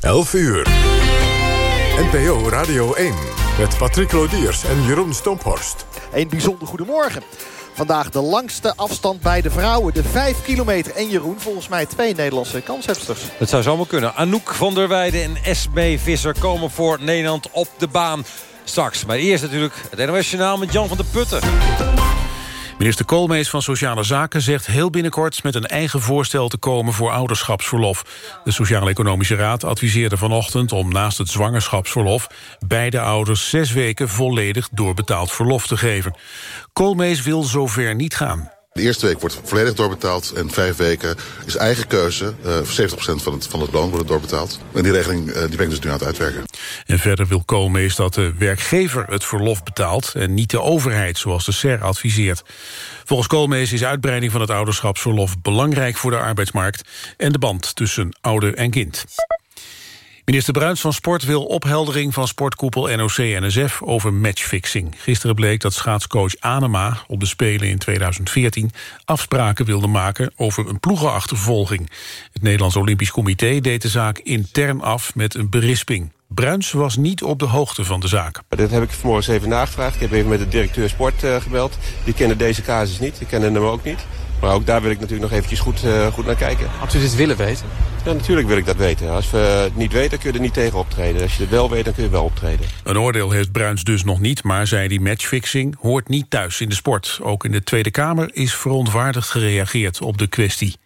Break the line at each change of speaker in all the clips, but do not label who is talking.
11 uur. NPO Radio 1 met Patrick Lodiers en Jeroen Stomphorst.
Een bijzonder goedemorgen. Vandaag de langste afstand bij de vrouwen. De 5 kilometer. En Jeroen, volgens mij twee Nederlandse kanshebsters.
Het zou zomaar kunnen. Anouk van der Weijden en SB Visser komen voor Nederland op de baan. Straks, maar eerst natuurlijk het NOS Journaal met Jan van der Putten.
Minister Koolmees van Sociale Zaken zegt heel binnenkort... met een eigen voorstel te komen voor ouderschapsverlof. De Sociaal-Economische Raad adviseerde vanochtend... om naast het zwangerschapsverlof... beide ouders zes weken volledig doorbetaald verlof te geven. Koolmees wil zover niet gaan.
De eerste week wordt volledig doorbetaald en vijf weken is eigen keuze. Uh, 70% van het, van het loon wordt doorbetaald. En die regeling uh, die ben ik dus nu aan het uitwerken.
En verder wil Koolmees dat de werkgever het verlof betaalt... en niet de overheid, zoals de SER adviseert. Volgens Koolmees is uitbreiding van het ouderschapsverlof belangrijk voor de arbeidsmarkt... en de band tussen ouder en kind. Minister Bruins van Sport wil opheldering van sportkoepel NOC-NSF over matchfixing. Gisteren bleek dat schaatscoach Anema op de Spelen in 2014 afspraken wilde maken over een ploegenachtervolging. Het Nederlands Olympisch Comité deed de zaak intern af met een berisping. Bruins was niet op de hoogte van de zaak.
Dat heb ik vanmorgen even nagevraagd. Ik heb even met de directeur sport uh, gebeld. Die kennen deze casus niet, die kennen hem ook niet. Maar ook daar wil ik natuurlijk nog eventjes goed, uh, goed naar kijken.
Als u dit willen weten?
Ja, natuurlijk wil ik dat weten. Als we het niet weten, kun je er niet tegen optreden. Als je het wel weet, dan kun je wel optreden.
Een oordeel heeft Bruins dus nog niet, maar zei die matchfixing hoort niet thuis in de sport. Ook in de Tweede Kamer is verontwaardigd gereageerd op de kwestie.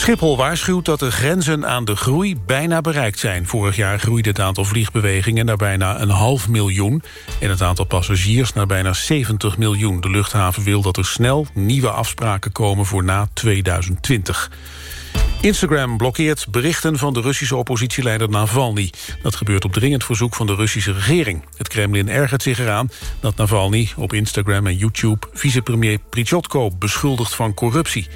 Schiphol waarschuwt dat de grenzen aan de groei bijna bereikt zijn. Vorig jaar groeide het aantal vliegbewegingen naar bijna een half miljoen... en het aantal passagiers naar bijna 70 miljoen. De luchthaven wil dat er snel nieuwe afspraken komen voor na 2020. Instagram blokkeert berichten van de Russische oppositieleider Navalny. Dat gebeurt op dringend verzoek van de Russische regering. Het Kremlin ergert zich eraan dat Navalny op Instagram en YouTube... vicepremier Prichotko beschuldigt van corruptie.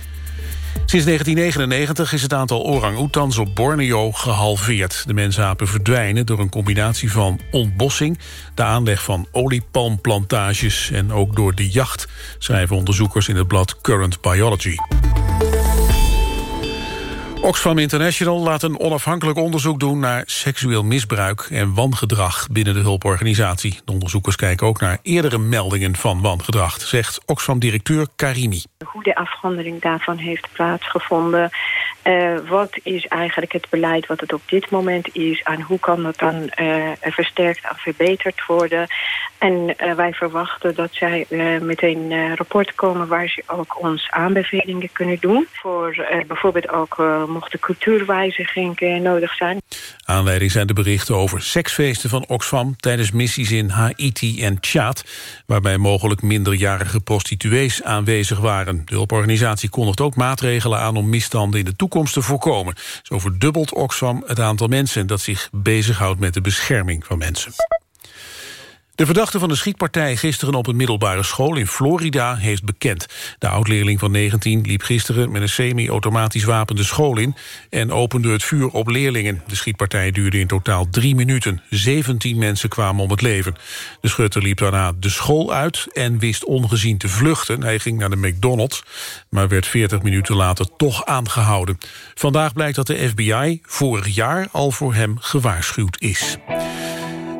Sinds 1999 is het aantal orang-oetans op Borneo gehalveerd. De mensapen verdwijnen door een combinatie van ontbossing... de aanleg van oliepalmplantages en ook door de jacht... schrijven onderzoekers in het blad Current Biology. Oxfam International laat een onafhankelijk onderzoek doen... naar seksueel misbruik en wangedrag binnen de hulporganisatie. De onderzoekers kijken ook naar eerdere meldingen van wangedrag... zegt Oxfam-directeur Karimi.
Hoe de afhandeling daarvan heeft plaatsgevonden... Uh, wat is eigenlijk het beleid wat het op dit moment is... en hoe kan dat dan uh, versterkt en verbeterd worden... En uh, wij verwachten dat zij uh, met een rapport komen... waar ze ook ons aanbevelingen kunnen doen. Voor bijvoorbeeld ook mocht de cultuurwijziging nodig zijn.
Aanleiding zijn de berichten over seksfeesten van Oxfam... tijdens missies in Haiti en Tjaad... waarbij mogelijk minderjarige prostituees aanwezig waren. De hulporganisatie kondigt ook maatregelen aan... om misstanden in de toekomst te voorkomen. Zo verdubbelt Oxfam het aantal mensen... dat zich bezighoudt met de bescherming van mensen. De verdachte van de schietpartij gisteren op een middelbare school in Florida heeft bekend. De oud-leerling van 19 liep gisteren met een semi-automatisch wapen de school in en opende het vuur op leerlingen. De schietpartij duurde in totaal drie minuten. 17 mensen kwamen om het leven. De schutter liep daarna de school uit en wist ongezien te vluchten. Hij ging naar de McDonald's, maar werd 40 minuten later toch aangehouden. Vandaag blijkt dat de FBI vorig jaar al voor hem gewaarschuwd is.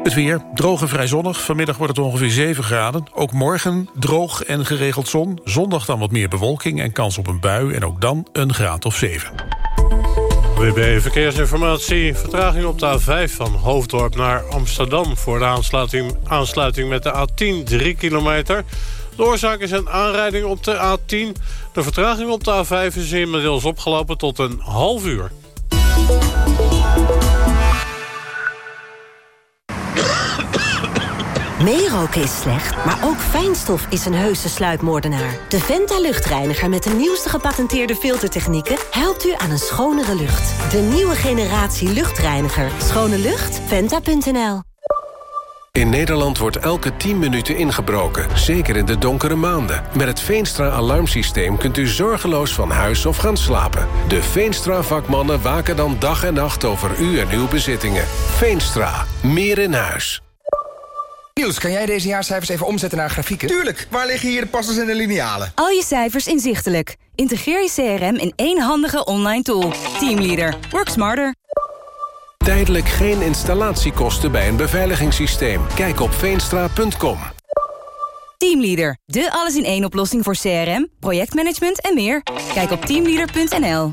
Het weer, droog en vrij zonnig. Vanmiddag wordt het ongeveer 7 graden. Ook morgen droog en geregeld zon. Zondag dan wat meer bewolking en kans op een bui. En ook dan een graad of 7.
WB Verkeersinformatie. Vertraging op de A5 van Hoofddorp naar Amsterdam... voor de aansluiting, aansluiting met de A10, 3 kilometer. De oorzaak is een aanrijding op de A10. De vertraging op de A5 is inmiddels opgelopen tot een half uur.
Meeroken is slecht, maar ook fijnstof is een heuse sluipmoordenaar. De Venta luchtreiniger met de nieuwste gepatenteerde filtertechnieken... helpt u aan een schonere lucht. De nieuwe generatie luchtreiniger. Schone lucht? Venta.nl
in Nederland wordt elke 10 minuten ingebroken, zeker in de donkere maanden. Met het Veenstra-alarmsysteem kunt u zorgeloos van huis of gaan slapen. De Veenstra-vakmannen waken dan dag en nacht over u en uw bezittingen. Veenstra, meer in huis.
Niels, kan jij deze jaarcijfers even omzetten naar grafieken?
Tuurlijk, waar liggen hier de passers en de linealen?
Al je cijfers inzichtelijk. Integreer je CRM in één handige online tool. Teamleader. Work smarter.
Tijdelijk geen installatiekosten bij een beveiligingssysteem. Kijk op veenstra.com.
Teamleader, de alles-in-één oplossing voor CRM, projectmanagement en meer. Kijk op teamleader.nl.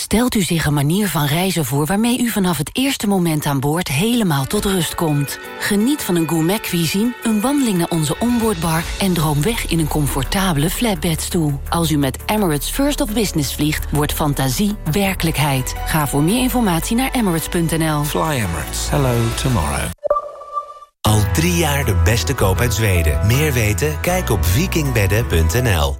Stelt u zich een manier van reizen voor... waarmee u vanaf het eerste moment aan boord helemaal tot rust komt. Geniet van een gourmet cuisine, een wandeling naar onze onboardbar... en droom weg in een comfortabele flatbedstoel. Als u met Emirates First of Business vliegt, wordt fantasie werkelijkheid. Ga voor meer informatie naar emirates.nl.
Fly Emirates. Hello tomorrow. Al drie jaar de beste koop uit Zweden. Meer weten? Kijk op vikingbedden.nl.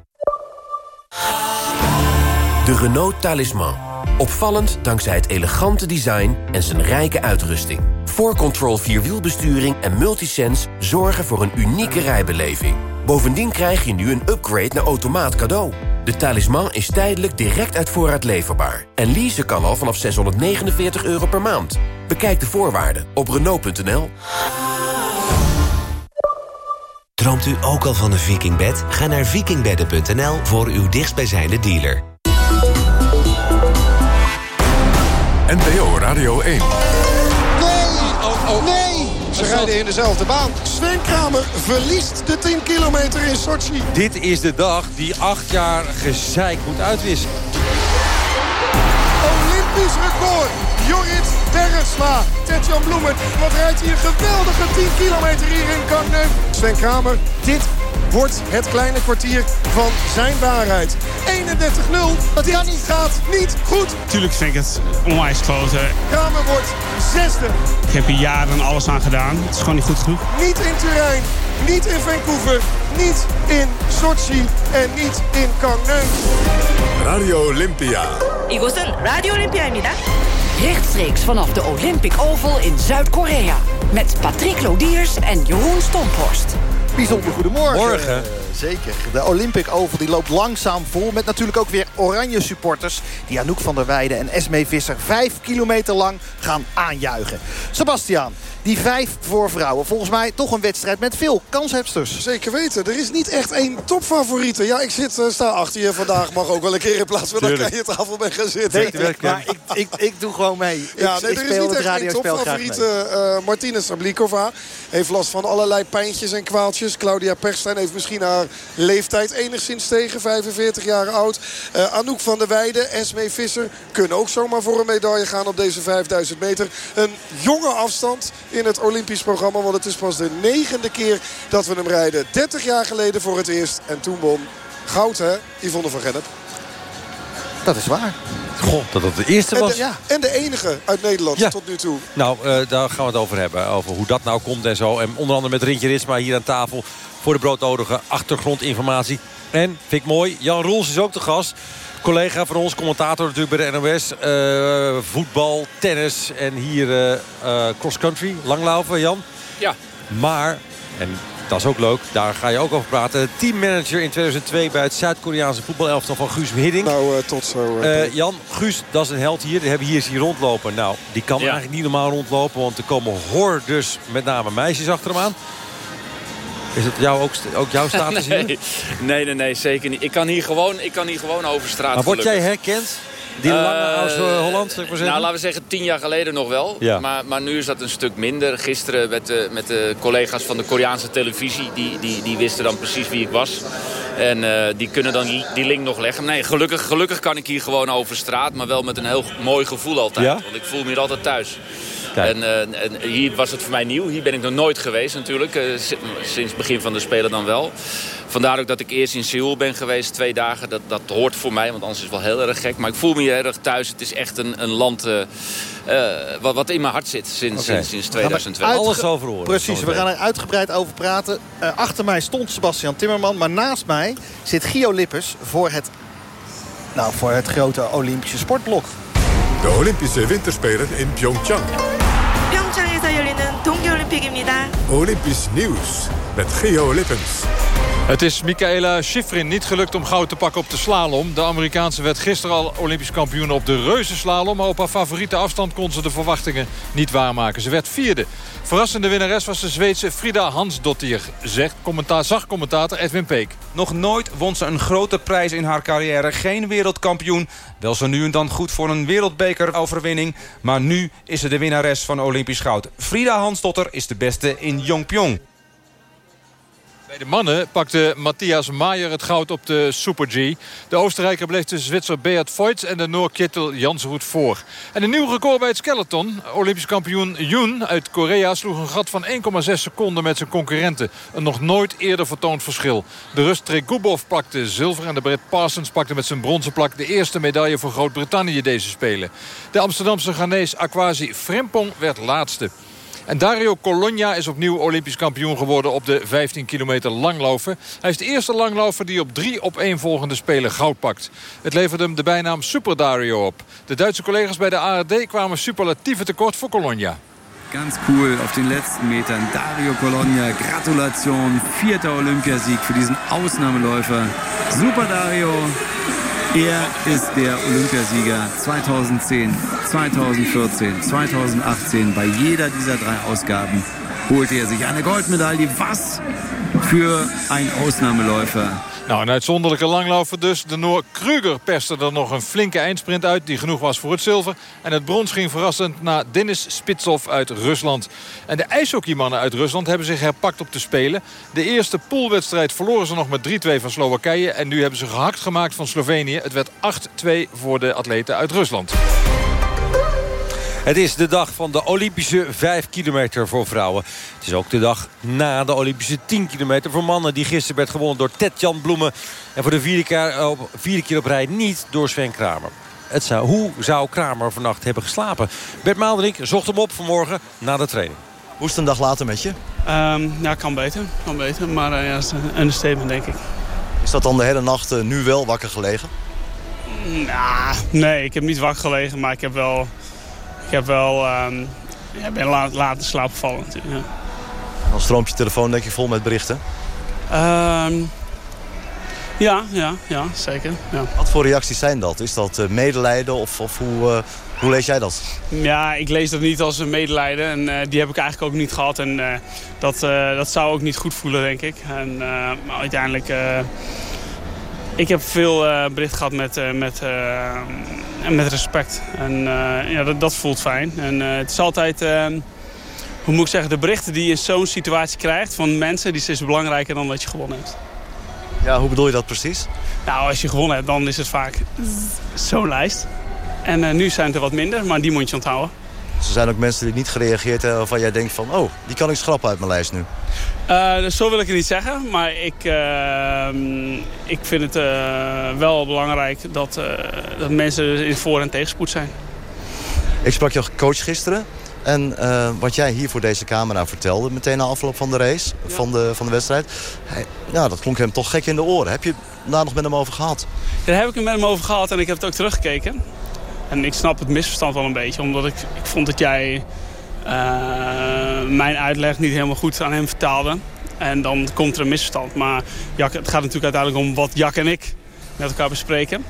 De Renault Talisman. Opvallend dankzij het elegante design en zijn rijke uitrusting. 4Control Vierwielbesturing en Multisense zorgen voor een unieke rijbeleving. Bovendien krijg je nu een upgrade naar automaat cadeau. De talisman is tijdelijk direct uit voorraad leverbaar. En leasen kan al vanaf 649 euro per maand. Bekijk de voorwaarden op Renault.nl.
Droomt u ook al van een vikingbed? Ga naar vikingbedden.nl voor uw dichtstbijzijnde dealer.
NPO Radio 1.
Nee! Oh, oh. Nee! Ze rijden in dezelfde baan. Sven Kramer verliest de 10 kilometer in Sochi.
Dit is de dag die acht jaar gezeik moet uitwissen.
Olympisch record. Jorrit Bergsma. Tetjan Bloemen. Wat rijdt hier geweldige 10 kilometer hier in Kangneum. Sven Kramer, dit wordt het kleine kwartier van zijn waarheid. 31-0. Dat kan niet. gaat niet goed.
Tuurlijk vind ik het onwijs kloten.
Kramer wordt zesde.
Ik heb hier jaren alles aan gedaan. Het is gewoon niet goed genoeg.
Niet in Turijn, niet in Vancouver, niet in Sochi en niet in Gangneung.
Radio Olympia.
이곳은 라디오 올림피아입니다.
Rechtstreeks vanaf de Olympic Oval in Zuid-Korea. Met Patrick Lodiers en Jeroen Stomphorst.
Bijzonder goedemorgen.
Morgen.
Zeker. De Olympic Oval die loopt langzaam vol. Met natuurlijk ook weer oranje supporters. Die Anouk van der Weijden en Esme Visser vijf kilometer lang gaan aanjuichen. Sebastian, die vijf voor vrouwen. Volgens mij toch een wedstrijd met veel kanshebsters.
Zeker weten. Er is niet echt één topfavoriete. Ja, ik zit, uh, sta achter je vandaag. Mag ook wel een keer in plaats van dat ik aan je tafel ben gaan zitten.
Nee, maar ik, ik, ik, doe gewoon mee.
Ja,
ik,
nee,
ik
er
speel
is niet
het
echt één topfavoriete. Uh, Martina Sablikova heeft last van allerlei pijntjes en kwaaltjes. Claudia Perstijn heeft misschien haar leeftijd enigszins tegen. 45 jaar oud. Uh, Anouk van der Weijden, Esme Visser kunnen ook zomaar voor een medaille gaan op deze 5000 meter. Een jonge afstand in het Olympisch programma. Want het is pas de negende keer dat we hem rijden. 30 jaar geleden voor het eerst. En toen won goud, hè, Yvonne van Gennep.
Dat is waar.
Goh, dat dat de eerste
En
was.
de, ja, en de enige uit Nederland
Ja.
tot nu toe.
Nou, eh, daar gaan we het over hebben. Over hoe dat nou komt en zo. En onder andere met Rintje Ritsma hier aan tafel. Voor de broodnodige achtergrondinformatie. En, vind ik mooi, Jan Roels is ook de gast. Collega van ons, commentator natuurlijk bij de NOS. Eh, voetbal, tennis en hier eh, eh, cross-country. Langlaufen, Jan.
Ja.
Maar, en dat is ook leuk, daar ga je ook over praten. Teammanager in 2002 bij het Zuid-Koreaanse voetbalelftal van Guus Hiddink.
Nou, tot zo.
Jan, Guus, dat is een held hier. Die hebben hier zien rondlopen. Nou, die kan
Ja.
eigenlijk niet normaal rondlopen. Want er komen hordes, met name meisjes, achter hem aan. Is het jou ook, ook jouw status hier?
nee, nee, nee, nee, zeker niet. Ik kan hier gewoon, ik kan hier gewoon over straat.
Maar word jij herkend? Die lange oude Holland, zeg ik maar zeggen?
Nou, laten we zeggen tien jaar geleden nog wel.
Ja.
Maar, maar nu is dat een stuk minder. Gisteren met de, met de collega's van de Koreaanse televisie... die, die, die wisten dan precies wie ik was. En eh, die kunnen dan die, die link nog leggen. Nee, gelukkig, gelukkig kan ik hier gewoon over straat. Maar wel met een heel mooi gevoel altijd.
Ja?
Want ik voel me hier altijd thuis. En, eh, en hier was het voor mij nieuw. Hier ben ik nog nooit geweest natuurlijk. Eh, si- sinds het begin van de Spelen dan wel. Vandaar ook dat ik eerst in Seoul ben geweest, twee dagen. Dat, dat hoort voor mij, want anders is het wel heel erg gek. Maar ik voel me hier heel erg thuis. Het is echt een, een land eh, wat, wat in mijn hart zit sinds,
Oké.
sinds, sinds
Gaan we
2002.
uitge-
Alles over horen.
Precies, we gaan er uitgebreid over praten. Eh, achter mij stond Sebastian Timmerman, maar naast mij zit Gio Lippers voor het, nou, voor het grote Olympische sportblok.
De Olympische Winterspelen in Pyeongchang.
평창에서 열리는 동계올림픽입니다.
Olympisch nieuws met Geo Lippens.
Het is Michaela Schifrin niet gelukt om goud te pakken op de slalom. De Amerikaanse werd gisteren al Olympisch kampioen op de reuzenslalom. Maar op haar favoriete afstand kon ze de verwachtingen niet waarmaken. Ze werd vierde. Verrassende winnares was de Zweedse Frida Hansdottir, zegt commentaar, zag commentator Edwin Peek.
Nog nooit won ze een grote prijs in haar carrière. Geen wereldkampioen. Wel zo nu en dan goed voor een wereldbekeroverwinning. Maar nu is ze de winnares van Olympisch goud. Frida Hansdotter is de beste in Yongpyong.
Bij de mannen pakte Matthias Maier het goud op de Super G. De Oostenrijker bleef de Zwitser Beat Voigt en de Noor Kittel Jansroet voor. En een nieuw record bij het skeleton. Olympisch kampioen Yoon uit Korea sloeg een gat van 1,6 seconden met zijn concurrenten. Een nog nooit eerder vertoond verschil. De Rus Tregubov pakte zilver en de Brit Parsons pakte met zijn bronzen plak... de eerste medaille voor Groot-Brittannië deze Spelen. De Amsterdamse Ghanese Aquasi Frimpong werd laatste. En Dario Colonia is opnieuw Olympisch kampioen geworden op de 15 kilometer langlopen. Hij is de eerste langloper die op drie op één volgende spelen goud pakt. Het leverde hem de bijnaam Super Dario op. De Duitse collega's bij de ARD kwamen superlatieve tekort voor Colonia.
Ganz cool auf den letzten Metern. Dario Colonia, Gratulation. Vierter Olympiasieg für diesen Ausnahmeläufer. Super Dario. Er ist der Olympiasieger 2010, 2014, 2018. Bei jeder dieser drei Ausgaben holte er sich eine Goldmedaille. Was für ein Ausnahmeläufer.
Nou, een uitzonderlijke langloper dus. De Noor Kruger perste er nog een flinke eindsprint uit... die genoeg was voor het zilver. En het brons ging verrassend naar Denis Spitsov uit Rusland. En de ijshockeymannen uit Rusland hebben zich herpakt op te spelen. De eerste poolwedstrijd verloren ze nog met 3-2 van Slowakije. En nu hebben ze gehakt gemaakt van Slovenië. Het werd 8-2 voor de atleten uit Rusland.
Het is de dag van de Olympische 5 kilometer voor vrouwen. Het is ook de dag na de Olympische 10 kilometer voor mannen... die gisteren werd gewonnen door Ted-Jan Bloemen... en voor de vierde keer, op, vierde keer op rij niet door Sven Kramer. Het zou, hoe zou Kramer vannacht hebben geslapen? Bert Maalderink zocht hem op vanmorgen na de training.
Hoe is het een dag later met je?
Um, ja, kan beter. Kan beter. Maar uh, ja, dat is een understatement, denk ik.
Is dat dan de hele nacht uh, nu wel wakker gelegen?
Nah, nee, ik heb niet wakker gelegen, maar ik heb wel ik heb wel, um, ja, ben laat, laat in slaap gevallen natuurlijk. Ja.
Dan stroomt je telefoon denk je vol met berichten?
Um, ja, ja, ja, zeker. Ja.
Wat voor reacties zijn dat? Is dat uh, medelijden of, of hoe, uh, hoe lees jij dat?
Ja, ik lees dat niet als een medelijden. En uh, die heb ik eigenlijk ook niet gehad. En dat, dat zou ook niet goed voelen, denk ik. En maar uiteindelijk... ik heb veel bericht gehad met, met en met respect. En uh, ja, dat, dat, voelt fijn. En uh, het is altijd, uh, hoe moet ik zeggen, de berichten die je in zo'n situatie krijgt van mensen, die is belangrijker dan dat je gewonnen hebt.
Ja, hoe bedoel je dat precies?
Nou, als je gewonnen hebt, dan is het vaak zo'n lijst. En nu zijn het er wat minder, maar die moet je onthouden.
Dus er zijn ook mensen die niet gereageerd hebben waarvan jij denkt van... oh, die kan ik schrappen uit mijn lijst nu.
Uh, zo wil ik het niet zeggen, maar ik, uh, ik vind het uh, wel belangrijk dat, dat mensen in voor- en tegenspoed zijn.
Ik sprak je coach gisteren en wat jij hier voor deze camera vertelde... meteen na afloop van de race, ja. van, de, van de wedstrijd... Hij, ja, dat klonk hem toch gek in de oren. Heb je daar nog met hem over gehad?
Ja, daar heb ik het met hem over gehad en ik heb het ook teruggekeken. En ik snap het misverstand wel een beetje, omdat ik, ik vond dat jij uh, mijn uitleg niet helemaal goed aan hem vertaalde. En dan komt er een misverstand. Maar Jak, het gaat natuurlijk uiteindelijk om wat Jak en ik met elkaar bespreken.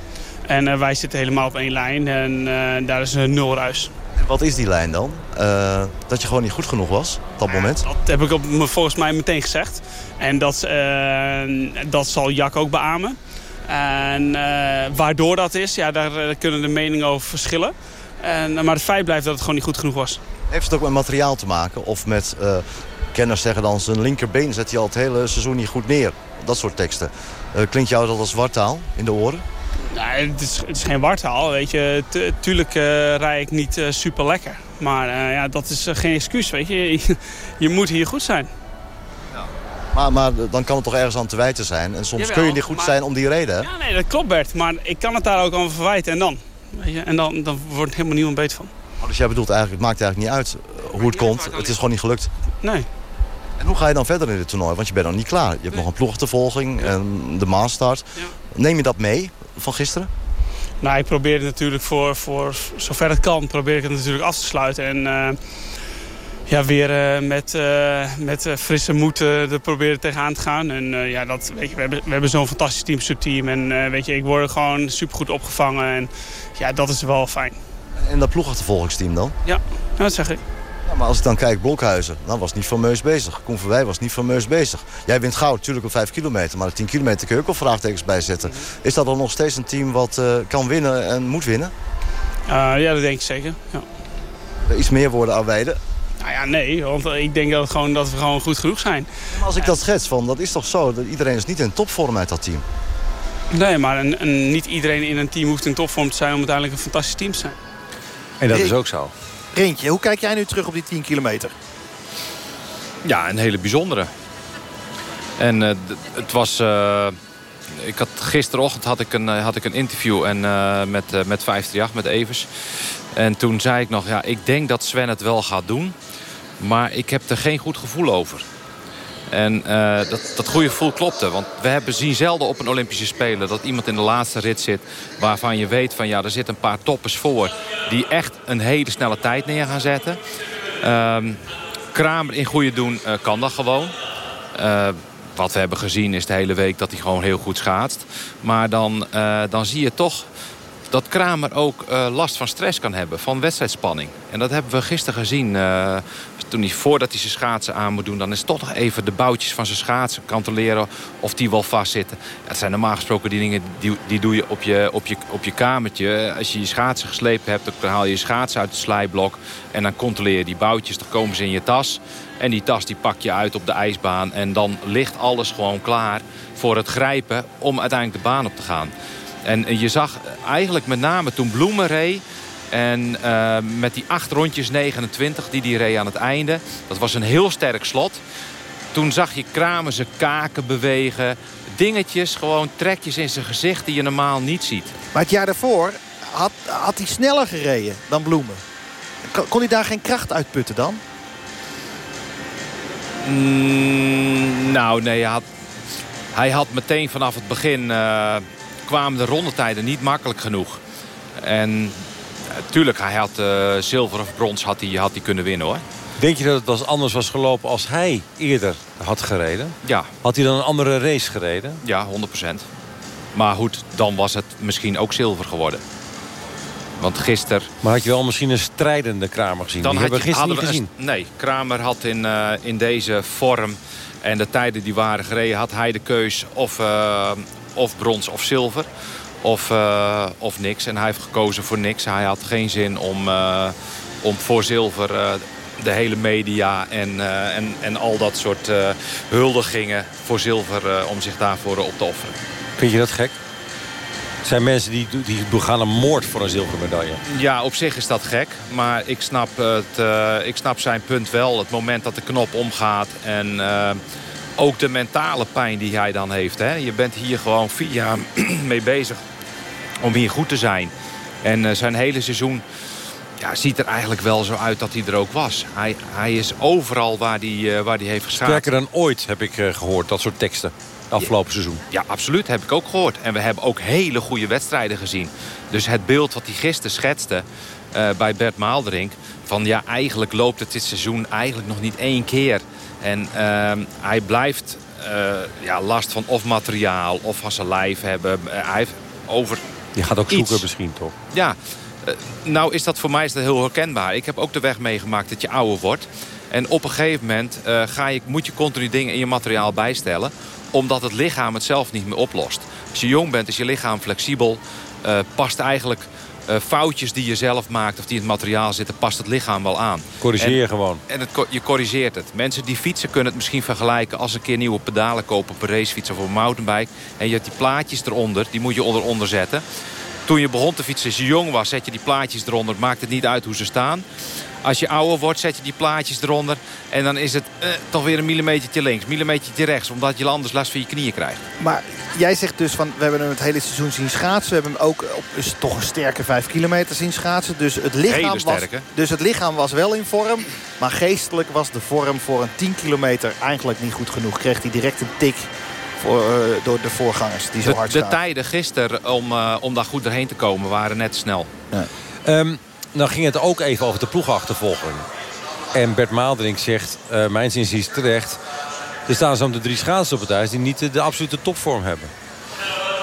En uh, wij zitten helemaal op één lijn en uh, daar is een nul ruis.
En wat is die lijn dan? dat je gewoon niet goed genoeg was op dat moment?
Dat heb ik op, volgens mij meteen gezegd. En dat, dat zal Jak ook beamen. En waardoor dat is, ja, daar kunnen de meningen over verschillen. En, maar het feit blijft dat het gewoon niet goed genoeg was.
Heeft het ook met materiaal te maken? Of met, uh, kenners zeggen dan, zijn linkerbeen zet hij al het hele seizoen niet goed neer. Dat soort teksten. Uh, klinkt jou dat als wartaal in de oren?
Nee, het is, het is geen wartaal, weet je. tuurlijk uh, rij ik niet super lekker. Maar ja, dat is geen excuus, weet je. je moet hier goed zijn.
Maar, maar dan kan het toch ergens aan te wijten zijn. En soms Jawel, kun je niet goed maar... zijn om die reden?
Ja, nee, dat klopt Bert. Maar ik kan het daar ook aan verwijten. En dan? Weet je? En dan, dan wordt helemaal niemand beter van.
Oh, dus jij bedoelt eigenlijk, het maakt eigenlijk niet uit hoe het komt. Het is gewoon niet gelukt.
Nee.
En hoe ga je dan verder in dit toernooi? Want je bent nog niet klaar. Je hebt nog een ploegtevolging en de maanstart. Ja. Neem je dat mee van gisteren?
Nou, ik probeer het natuurlijk voor, voor zover het kan, probeer ik het natuurlijk af te sluiten. En uh, ja, weer uh, met, uh, met uh, frisse moed er proberen tegenaan te gaan. En ja, dat, weet je, we hebben, we hebben zo'n fantastisch team, subteam. En weet je, ik word gewoon supergoed opgevangen. En ja, dat is wel fijn.
En dat ploegachtervolgingsteam dan?
Ja, dat zeg ik.
Ja, maar als ik dan kijk, Blokhuizen, dan was niet fameus bezig. Koen Verwij was niet fameus bezig. Jij wint goud, natuurlijk op 5 kilometer. Maar de 10 kilometer kun je ook wel vraagtekens bij zetten. Is dat dan nog steeds een team wat kan winnen en moet winnen?
ja, dat denk ik zeker, ja.
Iets meer worden aanwijden.
Nou ja, nee, want ik denk dat, gewoon, dat we gewoon goed genoeg zijn.
Maar als ik dat schets, van, dat is toch zo? Dat iedereen is niet in topvorm uit dat team.
Nee, maar een, een, niet iedereen in een team hoeft in topvorm te zijn... om uiteindelijk een fantastisch team te zijn.
En dat is ook zo.
Rintje, hoe kijk jij nu terug op die 10 kilometer?
Ja, een hele bijzondere. En uh, het was... Uh, ik had, gisterochtend had ik een, had ik een interview en, uh, met, met 538, met Evers. En toen zei ik nog, ja, ik denk dat Sven het wel gaat doen. Maar ik heb er geen goed gevoel over. En uh, dat, dat goede gevoel klopte. Want we hebben zien zelden op een Olympische Spelen... dat iemand in de laatste rit zit waarvan je weet van... ja, er zitten een paar toppers voor... die echt een hele snelle tijd neer gaan zetten. Uh, Kramer in goede doen uh, kan dat gewoon. Uh, wat we hebben gezien is de hele week dat hij gewoon heel goed schaatst. Maar dan, dan zie je toch dat Kramer ook uh, last van stress kan hebben, van wedstrijdspanning. En dat hebben we gisteren gezien. Uh, toen hij, voordat hij zijn schaatsen aan moet doen... dan is toch even de boutjes van zijn schaatsen controleren... of die wel vastzitten. Het zijn normaal gesproken die dingen... die, die doe je op, je op je op je kamertje. Als je je schaatsen geslepen hebt... dan haal je je schaatsen uit het slijblok... en dan controleer je die boutjes. Dan komen ze in je tas. En die tas die pak je uit op de ijsbaan. En dan ligt alles gewoon klaar voor het grijpen... om uiteindelijk de baan op te gaan. En je zag eigenlijk met name toen Bloemen reed... En uh, met die acht rondjes 29 die die reed aan het einde. Dat was een heel sterk slot. Toen zag je Kramer zijn kaken bewegen. Dingetjes, gewoon trekjes in zijn gezicht die je normaal niet ziet.
Maar het jaar daarvoor had, had hij sneller gereden dan Bloemen. Kon hij daar geen kracht uitputten dan?
Mm, nou, nee. Hij had, hij had meteen vanaf het begin... Uh, kwamen de rondetijden niet makkelijk genoeg. En tuurlijk, hij had uh, zilver of brons had hij, had hij kunnen winnen hoor.
Denk je dat het was anders was gelopen als hij eerder had gereden?
Ja.
Had hij dan een andere race gereden?
Ja, 100%. Maar goed, dan was het misschien ook zilver geworden. Want gisteren...
Maar had je wel misschien een strijdende Kramer gezien? Dan Die hebben we gisteren niet gezien.
Een, nee, Kramer had in, uh, in deze vorm en de tijden die waren gereden... had hij de keus of, uh, of brons of zilver. Of, uh, of niks. En hij heeft gekozen voor niks. Hij had geen zin om, uh, om voor zilver uh, de hele media en, en, en al dat soort huldigingen voor zilver... om zich daarvoor op te offeren.
Vind je dat gek? Het zijn mensen die, die begaan een moord voor een zilveren medaille.
Ja, op zich is dat gek. Maar ik snap, het, ik snap zijn punt wel. Het moment dat de knop omgaat en ook de mentale pijn die hij dan heeft. Hè? Je bent hier gewoon vier jaar mee bezig om hier goed te zijn. En uh, zijn hele seizoen ja, ziet er eigenlijk wel zo uit dat hij er ook was. Hij, hij is overal waar hij, uh, waar hij heeft geschaad.
Sterker dan ooit heb ik uh, gehoord, dat soort teksten. Afgelopen seizoen.
Ja, absoluut. Heb ik ook gehoord. En we hebben ook hele goede wedstrijden gezien. Dus het beeld wat hij gisteren schetste bij Bert Maalderink... van ja, eigenlijk loopt het dit seizoen eigenlijk nog niet één keer. En ehm, hij blijft ja, last van of materiaal of van zijn lijf hebben. hij heeft over
je gaat ook zoeken misschien, toch?
Ja, uh, nou is dat voor mij is dat heel herkenbaar. Ik heb ook de weg meegemaakt dat je ouder wordt. En op een gegeven moment uh, ga je, moet je continu dingen in je materiaal bijstellen. Omdat het lichaam het zelf niet meer oplost. Als je jong bent is je lichaam flexibel. Uh, past eigenlijk foutjes die je zelf maakt of die in het materiaal zitten, past het lichaam wel aan.
Corrigeer gewoon.
En het, je corrigeert het. Mensen die fietsen kunnen het misschien vergelijken als een keer nieuwe pedalen kopen op een racefiets of op een mountainbike. En je hebt die plaatjes eronder, die moet je onderonder zetten. Toen je begon te fietsen, als je jong was, zet je die plaatjes eronder. Het maakt het niet uit hoe ze staan. Als je ouder wordt, zet je die plaatjes eronder. En dan is het eh, toch weer een millimetertje links, millimetertje rechts. Omdat je anders last van je knieën krijgt.
Maar jij zegt dus van, we hebben hem het hele seizoen zien schaatsen. We hebben hem ook op dus toch een sterke 5 kilometer zien schaatsen. Dus het, lichaam was, dus het lichaam was wel in vorm. Maar geestelijk was de vorm voor een 10 kilometer eigenlijk niet goed genoeg. Kreeg hij direct een tik voor, uh, door de voorgangers die zo
de,
hard
De tijden gisteren om, uh, om daar goed doorheen te komen waren net snel.
Ja. Um, dan ging het ook even over de ploegachtervolging. En Bert Maalderink zegt, uh, mijn zin is terecht... er staan zo'n de drie schaatsers op het ijs... die niet de, absolute topvorm hebben.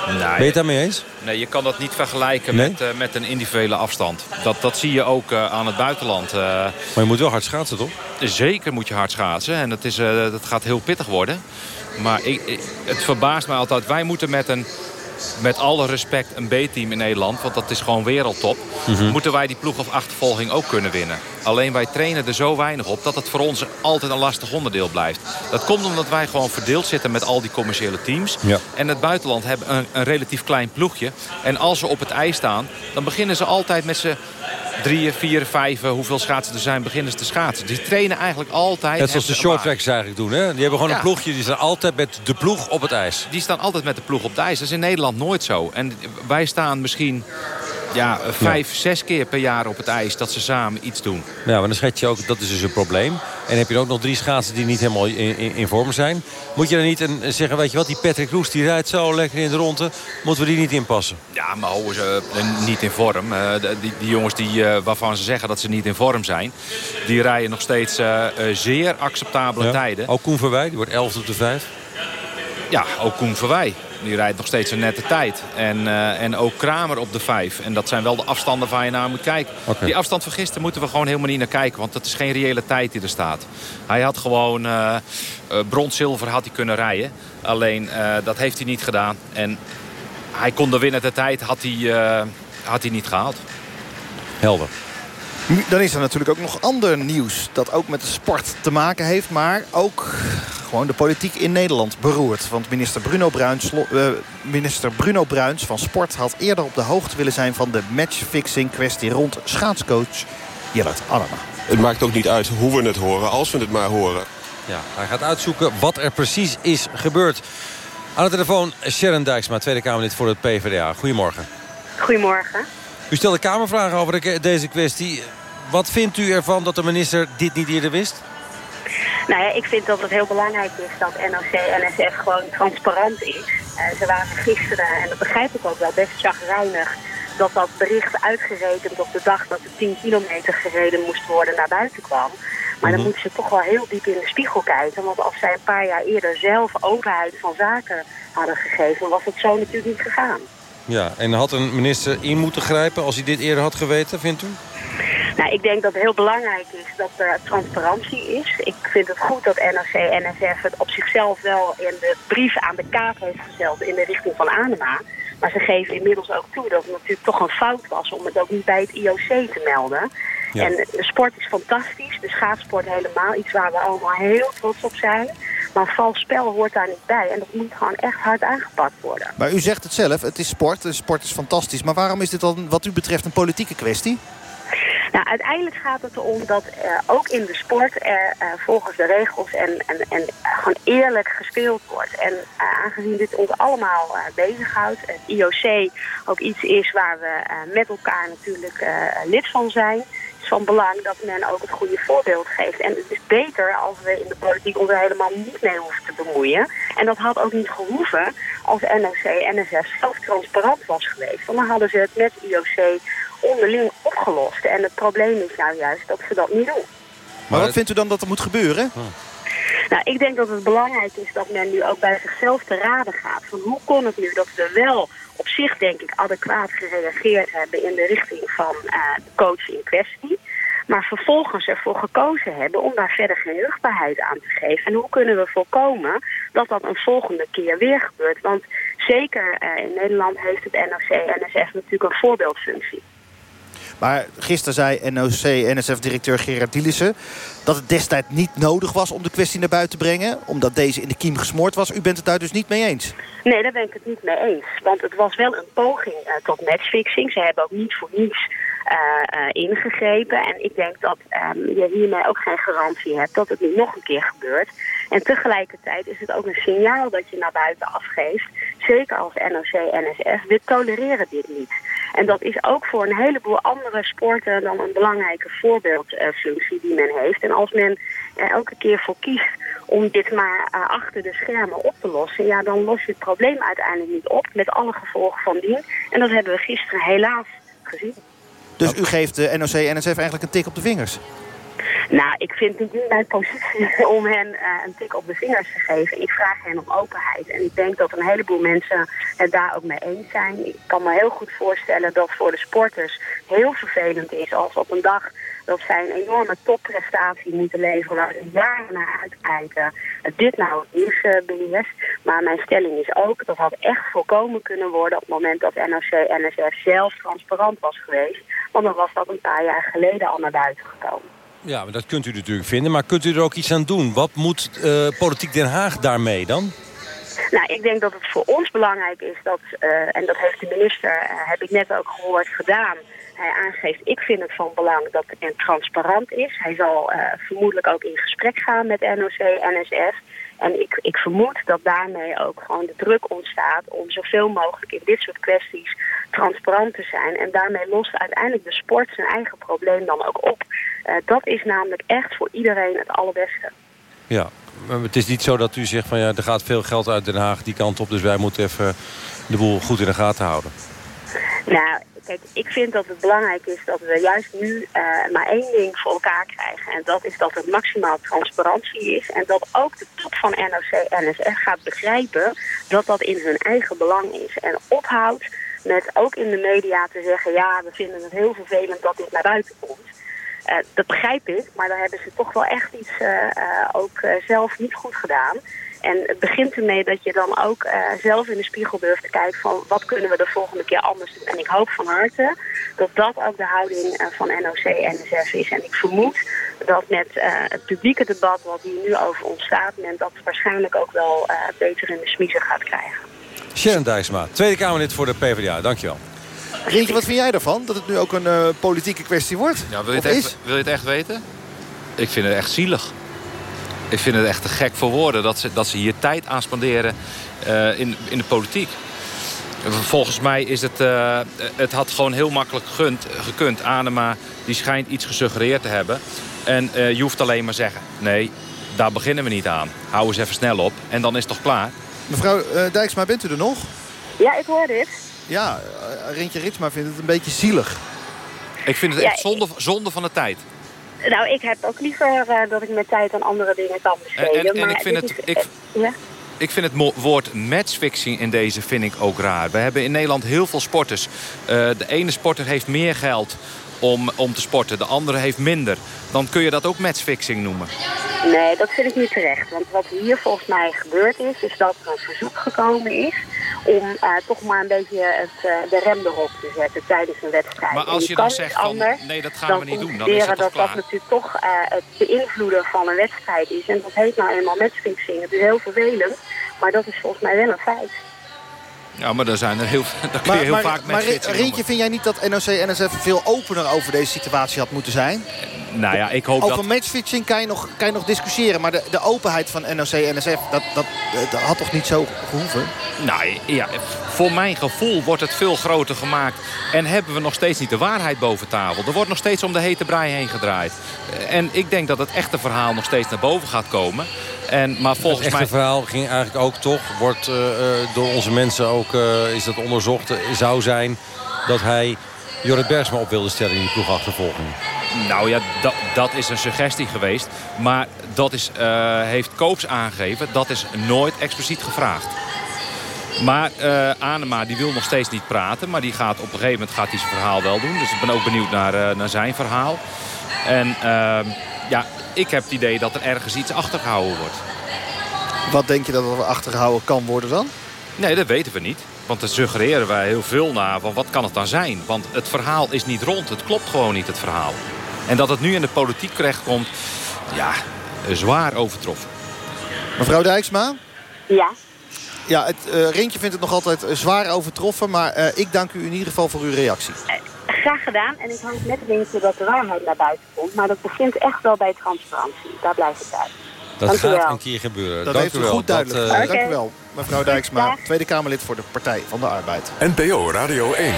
Nee,
ben je het daarmee eens?
Nee, je kan dat niet vergelijken met, uh, met een individuele afstand. Dat, dat zie je ook uh, aan het buitenland. Uh,
maar je moet wel hard schaatsen, toch?
Zeker moet je hard schaatsen. En dat, is, dat gaat heel pittig worden. Maar ik, ik, het verbaast mij altijd. Wij moeten met een met alle respect een B-team in Nederland... want dat is gewoon wereldtop... Mm -hmm. moeten wij die ploeg of achtervolging ook kunnen winnen. Alleen wij trainen er zo weinig op... dat het voor ons altijd een lastig onderdeel blijft. Dat komt omdat wij gewoon verdeeld zitten met al die commerciële teams.
Ja.
En het buitenland hebben een, een relatief klein ploegje. En als ze op het ijs staan... dan beginnen ze altijd met z'n drieën, vier, vijf, hoeveel schaatsen er zijn, beginnen ze te schaatsen. Die trainen eigenlijk altijd...
Net zoals de shorttracks eigenlijk doen, hè? Die hebben gewoon
Ja.
een ploegje, die staan altijd met de ploeg op het ijs.
Die staan altijd met de ploeg op het ijs. Dat is in Nederland nooit zo. En wij staan misschien ja, vijf, zes keer per jaar op het ijs dat ze samen iets doen.
Ja, maar dan schat je ook, dat is dus een probleem. En heb je ook nog drie schaatsen die niet helemaal in, in, in vorm zijn. Moet je dan niet een, zeggen, weet je wat, die Patrick Roes die rijdt zo lekker in de ronde. Moeten we die niet inpassen?
Ja, maar houden ze eh, niet in vorm. Eh, die, die jongens die, eh, waarvan ze zeggen dat ze niet in vorm zijn... die rijden nog steeds zeer acceptabele
Ja.
tijden.
Ook Koen Verwij, die wordt 11 op de 5.
Ja, ook Koen Verwij. Die rijdt nog steeds een nette tijd. En, eh, en ook Kramer op de 5. En dat zijn wel de afstanden waar je naar moet kijken. Die afstand van gisteren moeten we gewoon helemaal niet naar kijken. Want dat is geen reële tijd die er staat. Hij had gewoon eh eh, brons-zilver had hij kunnen rijden. Alleen dat heeft hij niet gedaan. En hij kon de winnende tijd had hij, had hij niet gehaald.
Helder.
Dan is er natuurlijk ook nog ander nieuws dat ook met de sport te maken heeft... maar ook gewoon de politiek in Nederland beroert. Want minister Bruno Bruins, eh, minister Bruno Bruins van Sport... had eerder op de hoogte willen zijn van de matchfixing kwestie... rond schaatscoach Jellert Adama.
Het maakt ook niet uit hoe we het horen, als we het maar horen.
Ja, hij gaat uitzoeken wat er precies is gebeurd. Aan de telefoon Sharon Dijksma, Tweede Kamerlid voor het PvdA. Goedemorgen.
Goedemorgen.
U stelde Kamervragen over de- deze kwestie. Wat vindt u ervan dat de minister dit niet eerder wist?
Nou ja, ik vind dat het heel belangrijk is dat NOC-NSF gewoon transparant is. Eh, ze waren gisteren, en dat begrijp ik ook wel, best chagrijnig... dat dat bericht uitgerekend op de dag dat de 10 kilometer gereden moest worden naar buiten kwam. Maar dan
Mhm.
moeten ze toch wel heel diep in de spiegel kijken. Want als zij een paar jaar eerder zelf openheid van zaken hadden gegeven... was het zo natuurlijk niet gegaan.
Ja, en had een minister in moeten grijpen als hij dit eerder had geweten, vindt u?
Nou, ik denk dat het heel belangrijk is dat er transparantie is. Ik vind het goed dat NRC-NSF het op zichzelf wel in de brief aan de Kaap heeft gesteld in de richting van Anema. Maar ze geven inmiddels ook toe dat het natuurlijk toch een fout was om het ook niet bij het IOC te melden.
Ja.
En de sport is fantastisch, de schaatsport helemaal, iets waar we allemaal heel trots op zijn. Maar vals spel hoort daar niet bij en dat moet gewoon echt hard aangepakt worden.
Maar u zegt het zelf, het is sport, de sport is fantastisch. Maar waarom is dit dan wat u betreft een politieke kwestie?
Nou, uiteindelijk gaat het erom dat eh, ook in de sport er eh, volgens de regels en, en, en gewoon eerlijk gespeeld wordt. En eh, aangezien dit ons allemaal bezighoudt, het IOC ook iets is waar we met elkaar natuurlijk lid van zijn, is van belang dat men ook het goede voorbeeld geeft. En het is beter als we in de politiek ons er helemaal niet mee hoeven te bemoeien. En dat had ook niet gehoeven als NOC en NSF zelf transparant was geweest. Want dan hadden ze het met IOC onderling opgelost. En het probleem is nou juist dat ze dat niet doen.
Maar wat vindt u dan dat er moet gebeuren?
Nou, ik denk dat het belangrijk is dat men nu ook bij zichzelf te raden gaat. Van hoe kon het nu dat we wel op zich, denk ik, adequaat gereageerd hebben in de richting van eh, de coach in kwestie. Maar vervolgens ervoor gekozen hebben om daar verder geen rugbaarheid aan te geven. En hoe kunnen we voorkomen dat dat een volgende keer weer gebeurt? Want zeker eh, in Nederland heeft het NOC-NSF natuurlijk een voorbeeldfunctie.
Maar gisteren zei NOC-NSF-directeur Gerard Dielissen... dat het destijds niet nodig was om de kwestie naar buiten te brengen... omdat deze in de kiem gesmoord was. U bent het daar dus niet mee eens?
Nee, daar ben ik het niet mee eens. Want het was wel een poging eh, tot matchfixing. Ze hebben ook niet voor niets ingegrepen. En ik denk dat ehm, je hiermee ook geen garantie hebt dat het niet nog een keer gebeurt. En tegelijkertijd is het ook een signaal dat je naar buiten afgeeft. Zeker als NOC-NSF. We tolereren dit niet. En dat is ook voor een heleboel andere sporten dan een belangrijke voorbeeldfunctie die men heeft. En als men er elke keer voor kiest om dit maar eh, achter de schermen op te lossen... ja, dan los je het probleem uiteindelijk niet op met alle gevolgen van dien. En dat hebben we gisteren helaas gezien.
Dus u geeft de NOC-NSF eigenlijk een tik op de vingers?
Nou, ik vind het niet mijn positie om hen uh, een tik op de vingers te geven. Ik vraag hen om openheid. En ik denk dat een heleboel mensen het daar ook mee eens zijn. Ik kan me heel goed voorstellen dat voor de sporters heel vervelend is als op een dag dat zij een enorme topprestatie moeten leveren waar ze jaren naar uitkijken. Dit nou is uh, beheerst. Maar mijn stelling is ook, dat had echt voorkomen kunnen worden op het moment dat NOC-NSF zelf transparant was geweest. Want dan was dat een paar jaar geleden al naar buiten gekomen.
Ja, maar dat kunt u natuurlijk vinden. Maar kunt u er ook iets aan doen? Wat moet uh, Politiek Den Haag daarmee dan?
Nou, ik denk dat het voor ons belangrijk is dat, uh, en dat heeft de minister, uh, heb ik net ook gehoord, gedaan. Hij aangeeft, ik vind het van belang dat het transparant is. Hij zal vermoedelijk ook in gesprek gaan met NOC, NSF. En ik, ik vermoed dat daarmee ook gewoon de druk ontstaat om zoveel mogelijk in dit soort kwesties transparant te zijn. En daarmee lost uiteindelijk de sport zijn eigen probleem dan ook op. Uh, dat is namelijk echt voor iedereen het allerbeste.
Ja, het is niet zo dat u zegt van ja, er gaat veel geld uit Den Haag die kant op. Dus wij moeten even de boel goed in de gaten houden.
Nou, kijk, ik vind dat het belangrijk is dat we juist nu uh, maar één ding voor elkaar krijgen. En dat is dat er maximaal transparantie is. En dat ook de top van NOC-NSF gaat begrijpen dat dat in hun eigen belang is. En ophoudt met ook in de media te zeggen... ja, we vinden het heel vervelend dat dit naar buiten komt. Uh, dat begrijp ik, maar daar hebben ze toch wel echt iets uh, ook zelf niet goed gedaan. En het begint ermee dat je dan ook zelf in de spiegel durft te kijken van wat kunnen we de volgende keer anders doen. En ik hoop van harte dat dat ook de houding van NOC en NSF is. En ik vermoed dat met het publieke debat wat hier nu over ontstaat, men dat waarschijnlijk ook wel beter in de smiezen gaat krijgen.
Sharon Dijksma, Tweede Kamerlid voor de PvdA. Dankjewel.
Rientje, wat vind jij ervan? Dat het nu ook een uh, politieke kwestie wordt?
Ja, wil, je het echt, wil je het echt weten? Ik vind het echt zielig. Ik vind het echt te gek voor woorden dat ze, dat ze hier tijd aan spenderen uh, in, in de politiek. Volgens mij is het... Uh, het had gewoon heel makkelijk gekund. gekund. Anema die schijnt iets gesuggereerd te hebben. En je hoeft alleen maar zeggen... nee, daar beginnen we niet aan. Hou eens even snel op. En dan is het toch klaar?
Mevrouw Dijksma, bent u er nog?
Ja, ik hoor dit.
Ja, Rintje Ritsma vindt het een beetje zielig.
Ik vind het echt zonde, zonde van de tijd.
Nou, ik heb ook liever uh, dat ik mijn tijd aan andere dingen kan besteden.
En, en, ik vind het...
Is,
ik,
ja?
Ik vind het woord matchfixing in deze vind ik ook raar. We hebben in Nederland heel veel sporters. Uh, de ene sporter heeft meer geld om, om te sporten. De andere heeft minder. Dan kun je dat ook matchfixing noemen.
Nee, dat vind ik niet terecht. Want wat hier volgens mij gebeurd is... is dat er een verzoek gekomen is om uh, toch maar een beetje het, uh, de rem erop te zetten tijdens een wedstrijd.
Maar als je, je dan zegt van, nee, dat gaan we niet doen, dan is het
dat
klaar?
dat natuurlijk toch uh, het beïnvloeden van een wedstrijd is. En dat heet nou eenmaal matchfixing. Het is heel vervelend, maar dat is volgens mij wel een feit.
Ja, maar dan zijn er heel, kun je
maar,
heel
maar,
vaak
maar
matchfixing
Rientje, vind jij niet dat NOC-NSF veel opener over deze situatie had moeten zijn?
Nou ja, ik hoop
over
dat...
matchfixing kan je nog, kan je nog discussiëren. Maar de, de openheid van NOC-NSF, dat, dat, dat had toch niet zo gehoeven?
Nou ja, voor mijn gevoel wordt het veel groter gemaakt. En hebben we nog steeds niet de waarheid boven tafel. Er wordt nog steeds om de hete brei heen gedraaid. En ik denk dat het echte verhaal nog steeds naar boven gaat komen. En, maar volgens
het echte
mij...
verhaal ging eigenlijk ook toch... wordt uh, door onze mensen ook, uh, is dat onderzocht... zou zijn dat hij Jorrit Bergsma op wilde stellen in die ploegachtervolging.
Nou ja, dat, dat is een suggestie geweest. Maar dat is, uh, heeft Koops aangegeven. Dat is nooit expliciet gevraagd. Maar uh, Anema die wil nog steeds niet praten. Maar die gaat op een gegeven moment gaat hij zijn verhaal wel doen. Dus ik ben ook benieuwd naar, uh, naar zijn verhaal. En uh, ja, ik heb het idee dat er ergens iets achtergehouden wordt.
Wat denk je dat er achtergehouden kan worden dan?
Nee, dat weten we niet. Want daar suggereren wij heel veel naar van wat kan het dan zijn. Want het verhaal is niet rond. Het klopt gewoon niet, het verhaal. En dat het nu in de politiek terechtkomt, ja, zwaar overtroffen.
Mevrouw Dijksma?
Ja?
Ja, het uh, Rintje vindt het nog altijd uh, zwaar overtroffen. Maar uh, ik dank u in ieder geval voor uw reactie.
Graag gedaan. En ik hoop net een dat de waarheid naar buiten komt. Maar dat begint echt wel bij transparantie. Daar blijft het uit.
Dat
dank
gaat een keer gebeuren.
Dat
dank
heeft u
wel.
goed duidelijk.
Dat,
uh,
okay.
Dank u wel, mevrouw Dijksma. Tweede Kamerlid voor de Partij van de Arbeid.
NPO Radio 1.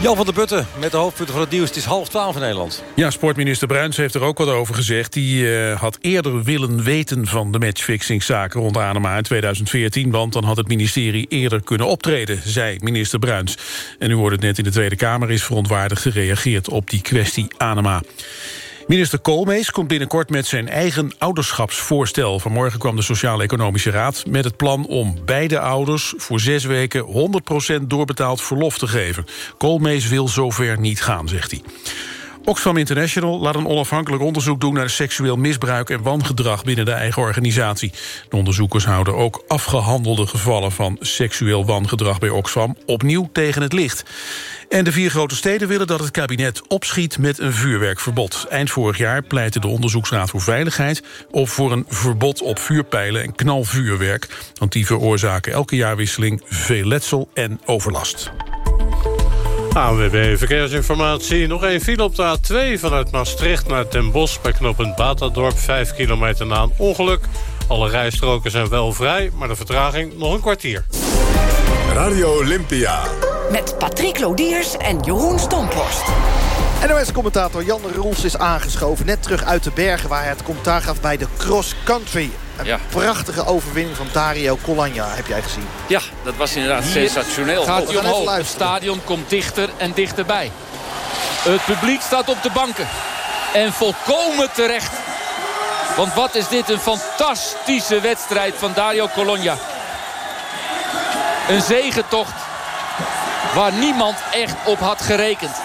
Jan van der Putten met de hoofdpunten van het nieuws. Het is half twaalf in Nederland.
Ja, sportminister Bruins heeft er ook wat over gezegd. Die uh, had eerder willen weten van de matchfixingszaken rond Anema in 2014... want dan had het ministerie eerder kunnen optreden, zei minister Bruins. En nu wordt het net in de Tweede Kamer is verontwaardigd gereageerd op die kwestie Anema.
Minister Koolmees komt binnenkort met zijn eigen ouderschapsvoorstel. Vanmorgen kwam de Sociaal-Economische Raad met het plan om beide ouders... voor zes weken 100% doorbetaald verlof te geven. Koolmees wil zover niet gaan, zegt hij. Oxfam International laat een onafhankelijk onderzoek doen... naar seksueel misbruik en wangedrag binnen de eigen organisatie. De onderzoekers houden ook afgehandelde gevallen van seksueel wangedrag bij Oxfam... opnieuw tegen het licht. En de vier grote steden willen dat het kabinet opschiet met een vuurwerkverbod. Eind vorig jaar pleitte de Onderzoeksraad voor Veiligheid... op voor een verbod op vuurpijlen en knalvuurwerk. Want die veroorzaken elke jaarwisseling veel letsel en overlast.
ANWB Verkeersinformatie. Nog één file op de A2 vanuit Maastricht naar Den Bosch... bij knooppunt Batadorp, 5 kilometer na een ongeluk. Alle rijstroken zijn wel vrij, maar de vertraging nog een kwartier.
Radio Olympia.
Met Patrick Lodiers en Jeroen Stomphorst.
NOS-commentator Jan Roels is aangeschoven. Net terug uit de bergen waar hij het commentaar gaf bij de Cross Country. Een
Ja.
prachtige overwinning van Dario Colagna, heb jij gezien.
Ja, dat was inderdaad
Hier
sensationeel.
Gaat hij omhoog. Het stadion komt dichter en dichterbij. Het publiek staat op de banken. En volkomen terecht. Want wat is dit een fantastische wedstrijd van Dario Cologna. Een zegentocht waar niemand echt op had gerekend.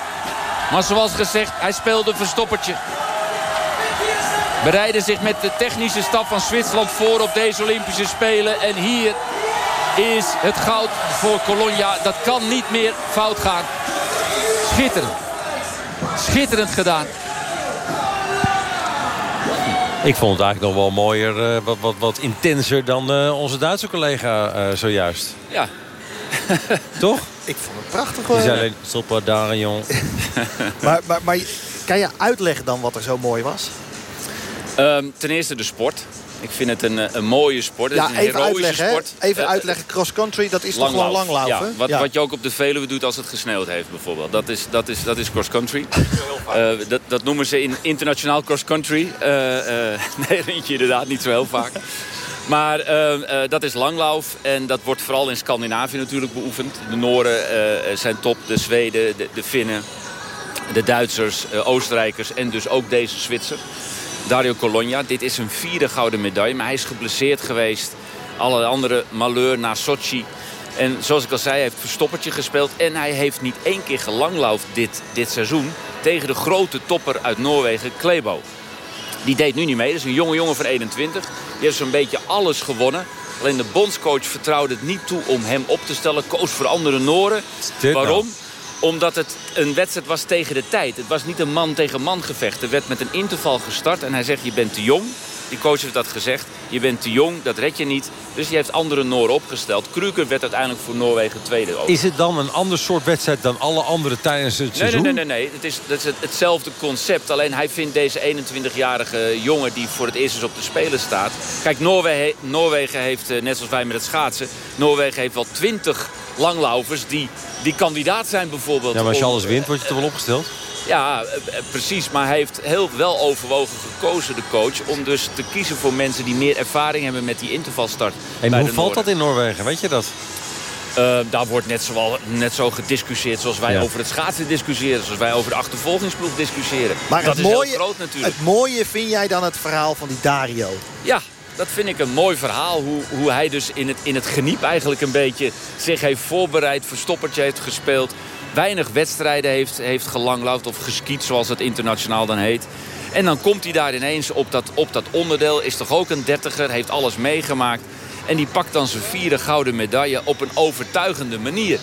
Maar zoals gezegd, hij speelde verstoppertje. Bereidde zich met de technische stap van Zwitserland voor op deze Olympische Spelen. En hier is het goud voor Colonia. Dat kan niet meer fout gaan. Schitterend. Schitterend gedaan.
Ik vond het eigenlijk nog wel mooier, eh, wat, wat, wat intenser dan eh, onze Duitse collega eh, zojuist.
Ja.
Toch? Ik vond het prachtig.
Die
hoor.
zei alleen, stop Darion.
maar, maar, maar kan je uitleggen dan wat er zo mooi was?
Ehm, ten eerste de sport. Ik vind het een, eh, een mooie sport. Het
Ja,
is een
even
heroïsche
uitleggen. hè?
sport.
Even
Eh,
uitleggen. Cross country, dat is toch gewoon langlaufen?
Ja, wat,
Ja.
wat je ook op de Veluwe doet als het gesneeuwd heeft bijvoorbeeld. Dat is, dat is, dat is cross country. Eh, dat, dat noemen ze in internationaal cross country. Eh, eh, nee, dat vind je inderdaad niet zo heel vaak. Maar eh, eh, dat is langlauf en dat wordt vooral in Scandinavië natuurlijk beoefend. De Nooren eh, zijn top, de Zweden, de, de Finnen, de Duitsers, eh, Oostenrijkers en dus ook deze Zwitser. Dario Cologna, dit is een vierde gouden medaille, maar hij is geblesseerd geweest. Alle andere malheur na Sochi. En zoals ik al zei, hij heeft verstoppertje gespeeld. En hij heeft niet één keer gelanglaufd dit, dit seizoen tegen de grote topper uit Noorwegen, Klebo. Die deed nu niet mee. Dat is een jonge jongen van 21. Die heeft zo'n beetje alles gewonnen. Alleen de bondscoach vertrouwde het niet toe om hem op te stellen. Koos voor andere Noren.
nou?
Waarom? Omdat het een wedstrijd was tegen de tijd. Het was niet een man tegen man gevecht. Er werd met een interval gestart en hij zegt je bent te jong. Die coach heeft dat gezegd. Je bent te jong, dat red je niet. Dus die heeft andere Noren opgesteld. Kruker werd uiteindelijk voor Noorwegen tweede. Ook.
Is het dan een ander soort wedstrijd dan alle andere tijdens het
Nee,
seizoen?
nee, nee, nee, nee. Het is, is het- hetzelfde concept. Alleen hij vindt deze 21-jarige jongen die voor het eerst eens op de Spelen staat. Kijk, Noorwegen, Noorwegen heeft, eh, net zoals wij met het schaatsen... Noorwegen heeft wel 20 langlaufers die, die kandidaat zijn bijvoorbeeld.
Ja, maar als je alles wint, word je toch wel opgesteld?
Ja, eh, eh, precies. Maar hij heeft heel wel overwogen gekozen, de coach... om dus te kiezen voor mensen die meer ervaring hebben met die intervalstart.
En hoe valt
Noorden.
dat in Noorwegen? Weet je dat?
Eh, daar wordt net zo, net zo gediscussieerd zoals wij
Ja.
over het schaatsen discussiëren. Zoals wij over de achtervolgingsploeg discussiëren.
Maar
dat
het
is
mooie,
heel groot natuurlijk.
het mooie vind jij dan het verhaal van die Dario?
Ja, dat vind ik een mooi verhaal. Hoe, hoe hij dus in het, in het geniep eigenlijk een beetje zich heeft voorbereid. Verstoppertje heeft gespeeld. Weinig wedstrijden heeft, heeft gelanglaufd of geskiet zoals het internationaal dan heet. En dan komt hij daar ineens op dat, op dat onderdeel. Is toch ook een dertiger, heeft alles meegemaakt. En die pakt dan zijn vierde gouden medaille op een overtuigende manier.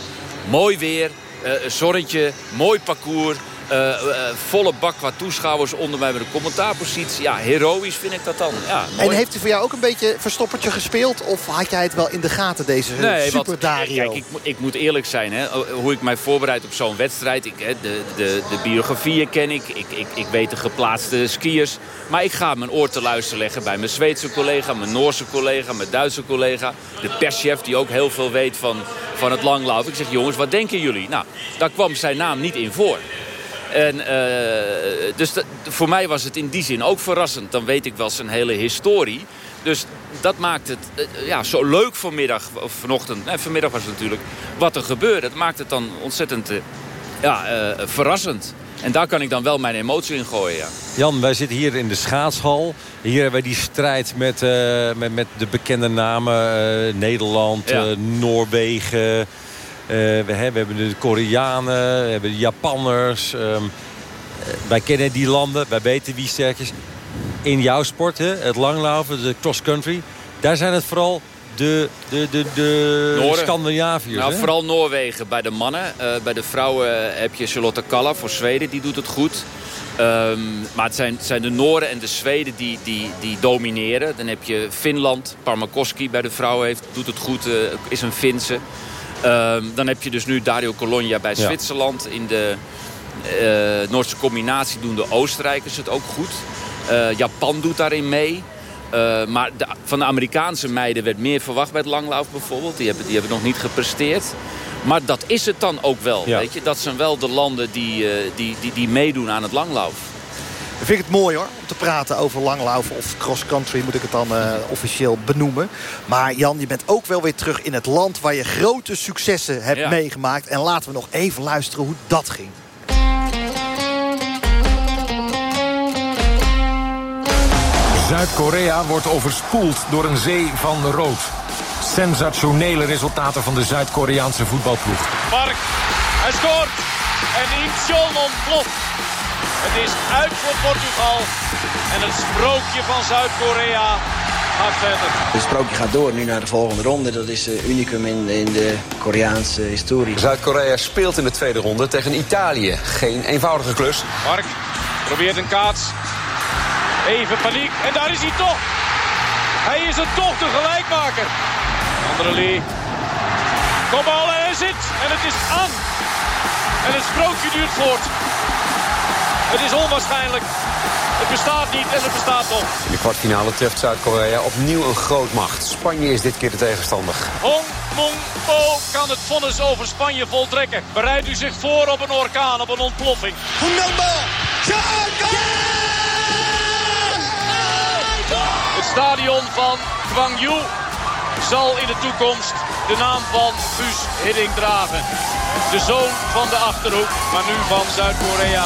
Mooi weer, een zonnetje, mooi parcours. Eh, eh, volle bak qua toeschouwers onder mij met een commentaarpositie. Ja, heroïs vind ik dat dan. Ja.
En heeft hij voor jou ook een beetje verstoppertje gespeeld? Of had jij het wel in de gaten, deze
Nee,
super Dario?
Kijk, ik, moet- ik moet eerlijk zijn. Hè, hoe ik mij voorbereid op zo'n wedstrijd. Ik, hè, de, de, de biografieën ken ik. Ik, ik. ik weet de geplaatste skiers. Maar ik ga mijn oor te luisteren leggen bij mijn Zweedse collega... mijn Noorse collega, mijn Duitse collega. De perschef die ook heel veel weet van, van het langlauf. Ik zeg, jongens, wat denken jullie? Nou, daar kwam zijn naam niet in voor. En, eh, dus dat- voor mij was het in die zin ook verrassend. Dan weet ik wel zijn hele historie. Dus dat maakt het eh, ja, zo leuk vanmiddag, of vanochtend, nee, vanmiddag was het natuurlijk, wat er gebeurde. Het maakt het dan ontzettend eh, ja, eh, verrassend. En daar kan ik dan wel mijn emotie in gooien, ja.
Jan, wij zitten hier in de schaatshal. Hier hebben wij die strijd met, met, met, de bekende namen. Nederland, ja. Noorwegen. We, hè, we, hebben de Koreanen, we hebben de Japanners. Um, wij kennen die landen, wij weten wie sterk is. In jouw sport, hè, het langlaufen, de cross-country... daar zijn het vooral de, de, de, de Scandinaviërs.
Nou, vooral Noorwegen bij de mannen. Uh, bij de vrouwen heb je Charlotte Kalla voor Zweden, die doet het goed. Um, maar het zijn, het zijn de Noorden en de Zweden die, die, die domineren. Dan heb je Finland, Parmakoski bij de vrouwen heeft, doet het goed, uh, is een Finse. Um, dan heb je dus nu Dario Colonia bij ja. Zwitserland. In de uh, Noordse combinatie doen de Oostenrijkers het ook goed. Japan doet daarin mee. Uh, maar de, van de Amerikaanse meiden werd meer verwacht bij het langlauf bijvoorbeeld. Die hebben, die hebben nog niet gepresteerd. Maar dat is het dan ook wel. Ja. Weet je? Dat zijn wel de landen die, uh, die, die, die meedoen aan het langlauf.
Ik vind het mooi hoor, om te praten over langlaufen of cross-country moet ik het dan uh, officieel benoemen. Maar Jan, je bent ook wel weer terug in het land waar je grote successen hebt ja. meegemaakt. En laten we nog even luisteren hoe dat ging.
Zuid-Korea wordt overspoeld door een zee van rood. Sensationele resultaten van de Zuid-Koreaanse voetbalploeg.
Park, hij scoort. En Incheon ontploft. Het is uit voor Portugal. En het sprookje van Zuid-Korea gaat verder.
Het sprookje gaat door nu naar de volgende ronde. Dat is uh, unicum in, in de Koreaanse historie.
Zuid-Korea speelt in de tweede ronde tegen Italië. Geen eenvoudige klus.
Mark probeert een kaats. Even paniek. En daar is hij toch. Hij is het toch de gelijkmaker. Andere Lee. Kopbal en hij zit. En het is aan. En het sprookje duurt voort. Het is onwaarschijnlijk. Het bestaat niet en het bestaat toch.
In de kwartfinale treft Zuid-Korea opnieuw een grootmacht. Spanje is dit keer de tegenstander.
Hong Mong Po kan het vonnis over Spanje voltrekken. Bereidt u zich voor op een orkaan, op een ontploffing. Het stadion van Gwangju zal in de toekomst de naam van Guus Hiddink dragen. De zoon van de Achterhoek, maar nu van Zuid-Korea.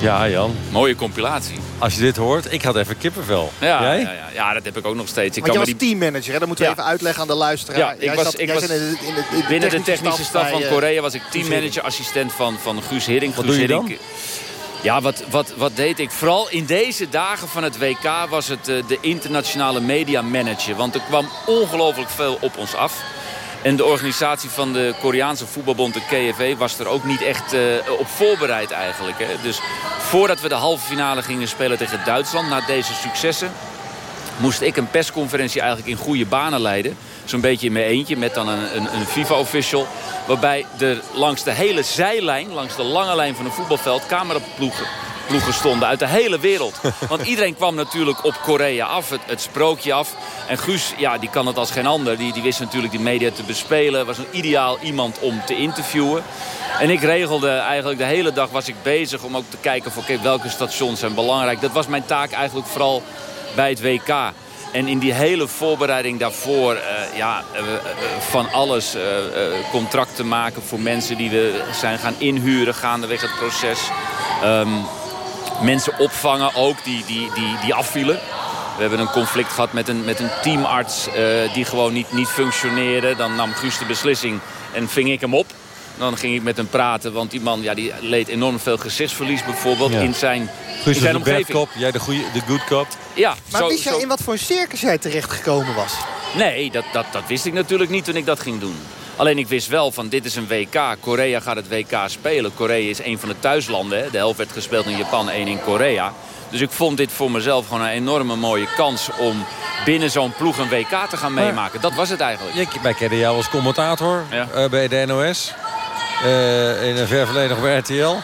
Ja, Jan.
Mooie compilatie.
Als je dit hoort, ik had even kippenvel.
Ja,
Jij?
ja, ja, ja, dat heb ik ook nog steeds. Ik
Want
kan
je was
die...
teammanager, hè? dat moeten we
Ja.
even uitleggen aan de luisteraar.
Ja, ik
Jij
was,
zat-
ik
jij
was
zat in de- in de- in de
binnen de technische staf van
eh,
Korea was ik teammanager, assistent van, van Guus Hiddink.
Wat
Guus
doe je
Hiddink- Ja, wat, wat, wat deed ik? Vooral in deze dagen van het WK was het eh, de internationale media manager. Want er kwam ongelooflijk veel op ons af. En de organisatie van de Koreaanse voetbalbond, de KFV, was er ook niet echt eh, op voorbereid eigenlijk. Hè. Dus voordat we de halve finale gingen spelen tegen Duitsland, na deze successen, moest ik een persconferentie eigenlijk in goede banen leiden. Zo'n beetje in mijn eentje met dan een, een, een FIFA-official. Waarbij er langs de hele zijlijn, langs de lange lijn van een voetbalveld... cameraploegen ploegen stonden uit de hele wereld. Want iedereen kwam natuurlijk op Korea af, het, sprookje af. En Guus, ja, die kan het als geen ander. Die, die wist natuurlijk die media te bespelen. Was een ideaal iemand om te interviewen. En ik regelde eigenlijk de hele dag was ik bezig om ook te kijken... voor oké, welke stations zijn belangrijk. Dat was mijn taak eigenlijk vooral bij het WK. En in die hele voorbereiding daarvoor, eh, ja, eh, eh, van alles. contracten maken voor mensen die we zijn gaan inhuren gaandeweg het proces. Ehm, mensen opvangen ook die, die, die, die afvielen. We hebben een conflict gehad met een, met een teamarts eh, die gewoon niet, niet functioneerde. Dan nam Guus de beslissing en ving ik hem op. Dan ging ik met hem praten, want die man ja, die leed enorm veel gezichtsverlies bijvoorbeeld
Ja.
in zijn, in
Guus
zijn
was de bad
omgeving.
cop, jij de, goede, de good cop.
Ja,
Maar
zo-
wist jij
zo-
in wat voor een circus jij terechtgekomen was?
Nee, dat, dat, dat wist ik natuurlijk niet toen ik dat ging doen. Alleen ik wist wel van dit is een WK. Korea gaat het WK spelen. Korea is een van de thuislanden. Hè. De helft werd gespeeld in Japan, één in Korea. Dus ik vond dit voor mezelf gewoon een enorme mooie kans... om binnen zo'n ploeg een WK te gaan meemaken. Dat was het eigenlijk.
Wij kennen jou als commentator eh, bij de NOS. Eh, in een ver verleden nog bij RTL.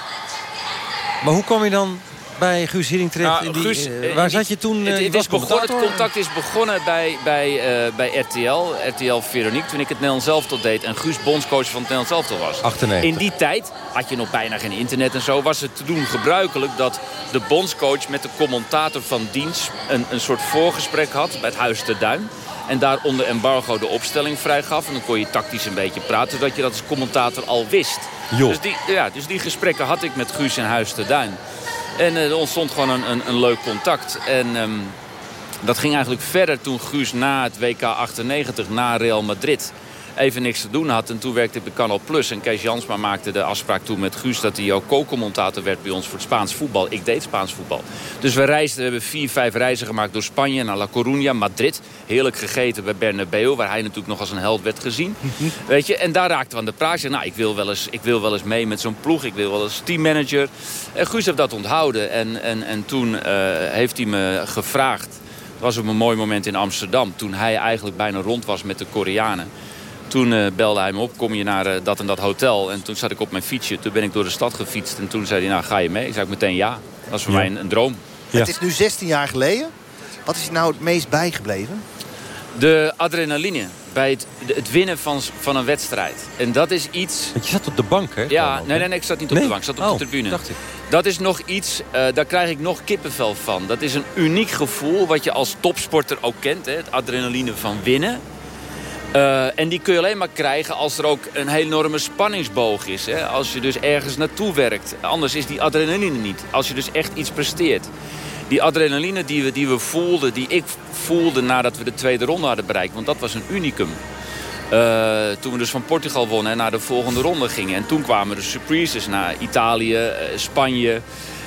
Maar hoe kwam je dan bij Guus Hiddink terecht?
Nou,
in die,
Guus,
eh,
eh,
waar zat je toen?
Het,
eh,
het,
was
is begonnen, het contact is begonnen bij, bij, bij RTL. RTL Veronique, toen ik het Nederlands elftal deed. En Guus bondscoach van het Nederlands elftal was.
98.
In die tijd had je nog bijna geen internet en zo. Was het te doen gebruikelijk dat de bondscoach met de commentator van dienst... een, een soort voorgesprek had bij het Huis te Duin. En daar onder embargo de opstelling vrijgaf. En dan kon je tactisch een beetje praten, zodat je dat als commentator al wist. Dus die, ja, dus die gesprekken had ik met Guus in Huis te Duin. En eh, er ontstond gewoon een, een, een leuk contact. En ehm, dat ging eigenlijk verder toen Guus na het WK 98, na Real Madrid even niks te doen had. En toen werkte ik bij Canal Plus. En Kees Jansma maakte de afspraak toen met Guus... dat hij ook co-commentator werd bij ons voor het Spaans voetbal. Ik deed Spaans voetbal. Dus we reisden, we hebben vier, vijf reizen gemaakt door Spanje naar La Coruña, Madrid. Heerlijk gegeten bij Bernabeu, waar hij natuurlijk nog als een held werd gezien. Weet je, en daar raakten we aan de praat. Nou, ik wil wel eens, ik wil wel eens mee met zo'n ploeg. Ik wil wel eens teammanager. En Guus heeft dat onthouden. En, en, en toen eh, heeft hij me gevraagd... Het was op een mooi moment in Amsterdam. Toen hij eigenlijk bijna rond was met de Koreanen. Toen eh, belde hij me op, kom je naar eh, dat en dat hotel. En toen zat ik op mijn fietsje. Toen ben ik door de stad gefietst. En toen zei hij, nou ga je mee? Ik zei meteen ja. Dat was voor
Ja.
mij een, een droom.
Het is nu 16 jaar geleden. Wat is je nou het meest bijgebleven?
De adrenaline bij het, het winnen van, van een wedstrijd. En dat is iets...
Want je zat op de bank, hè?
Ja, nee, nee, nee, ik zat niet op
Nee?
de bank. Ik zat op
Oh,
de tribune.
dacht ik.
Dat is nog iets, eh, daar krijg ik nog kippenvel van. Dat is een uniek gevoel wat je als topsporter ook kent. Hè? Het adrenaline van winnen. Eh, en die kun je alleen maar krijgen als er ook een enorme spanningsboog is. Hè? Als je dus ergens naartoe werkt. Anders is die adrenaline niet. Als je dus echt iets presteert. Die adrenaline die we, die we voelden, die ik voelde nadat we de tweede ronde hadden bereikt. Want dat was een unicum. Eh, toen we dus van Portugal wonnen en naar de volgende ronde gingen. En toen kwamen de surprises naar Italië, eh, Spanje.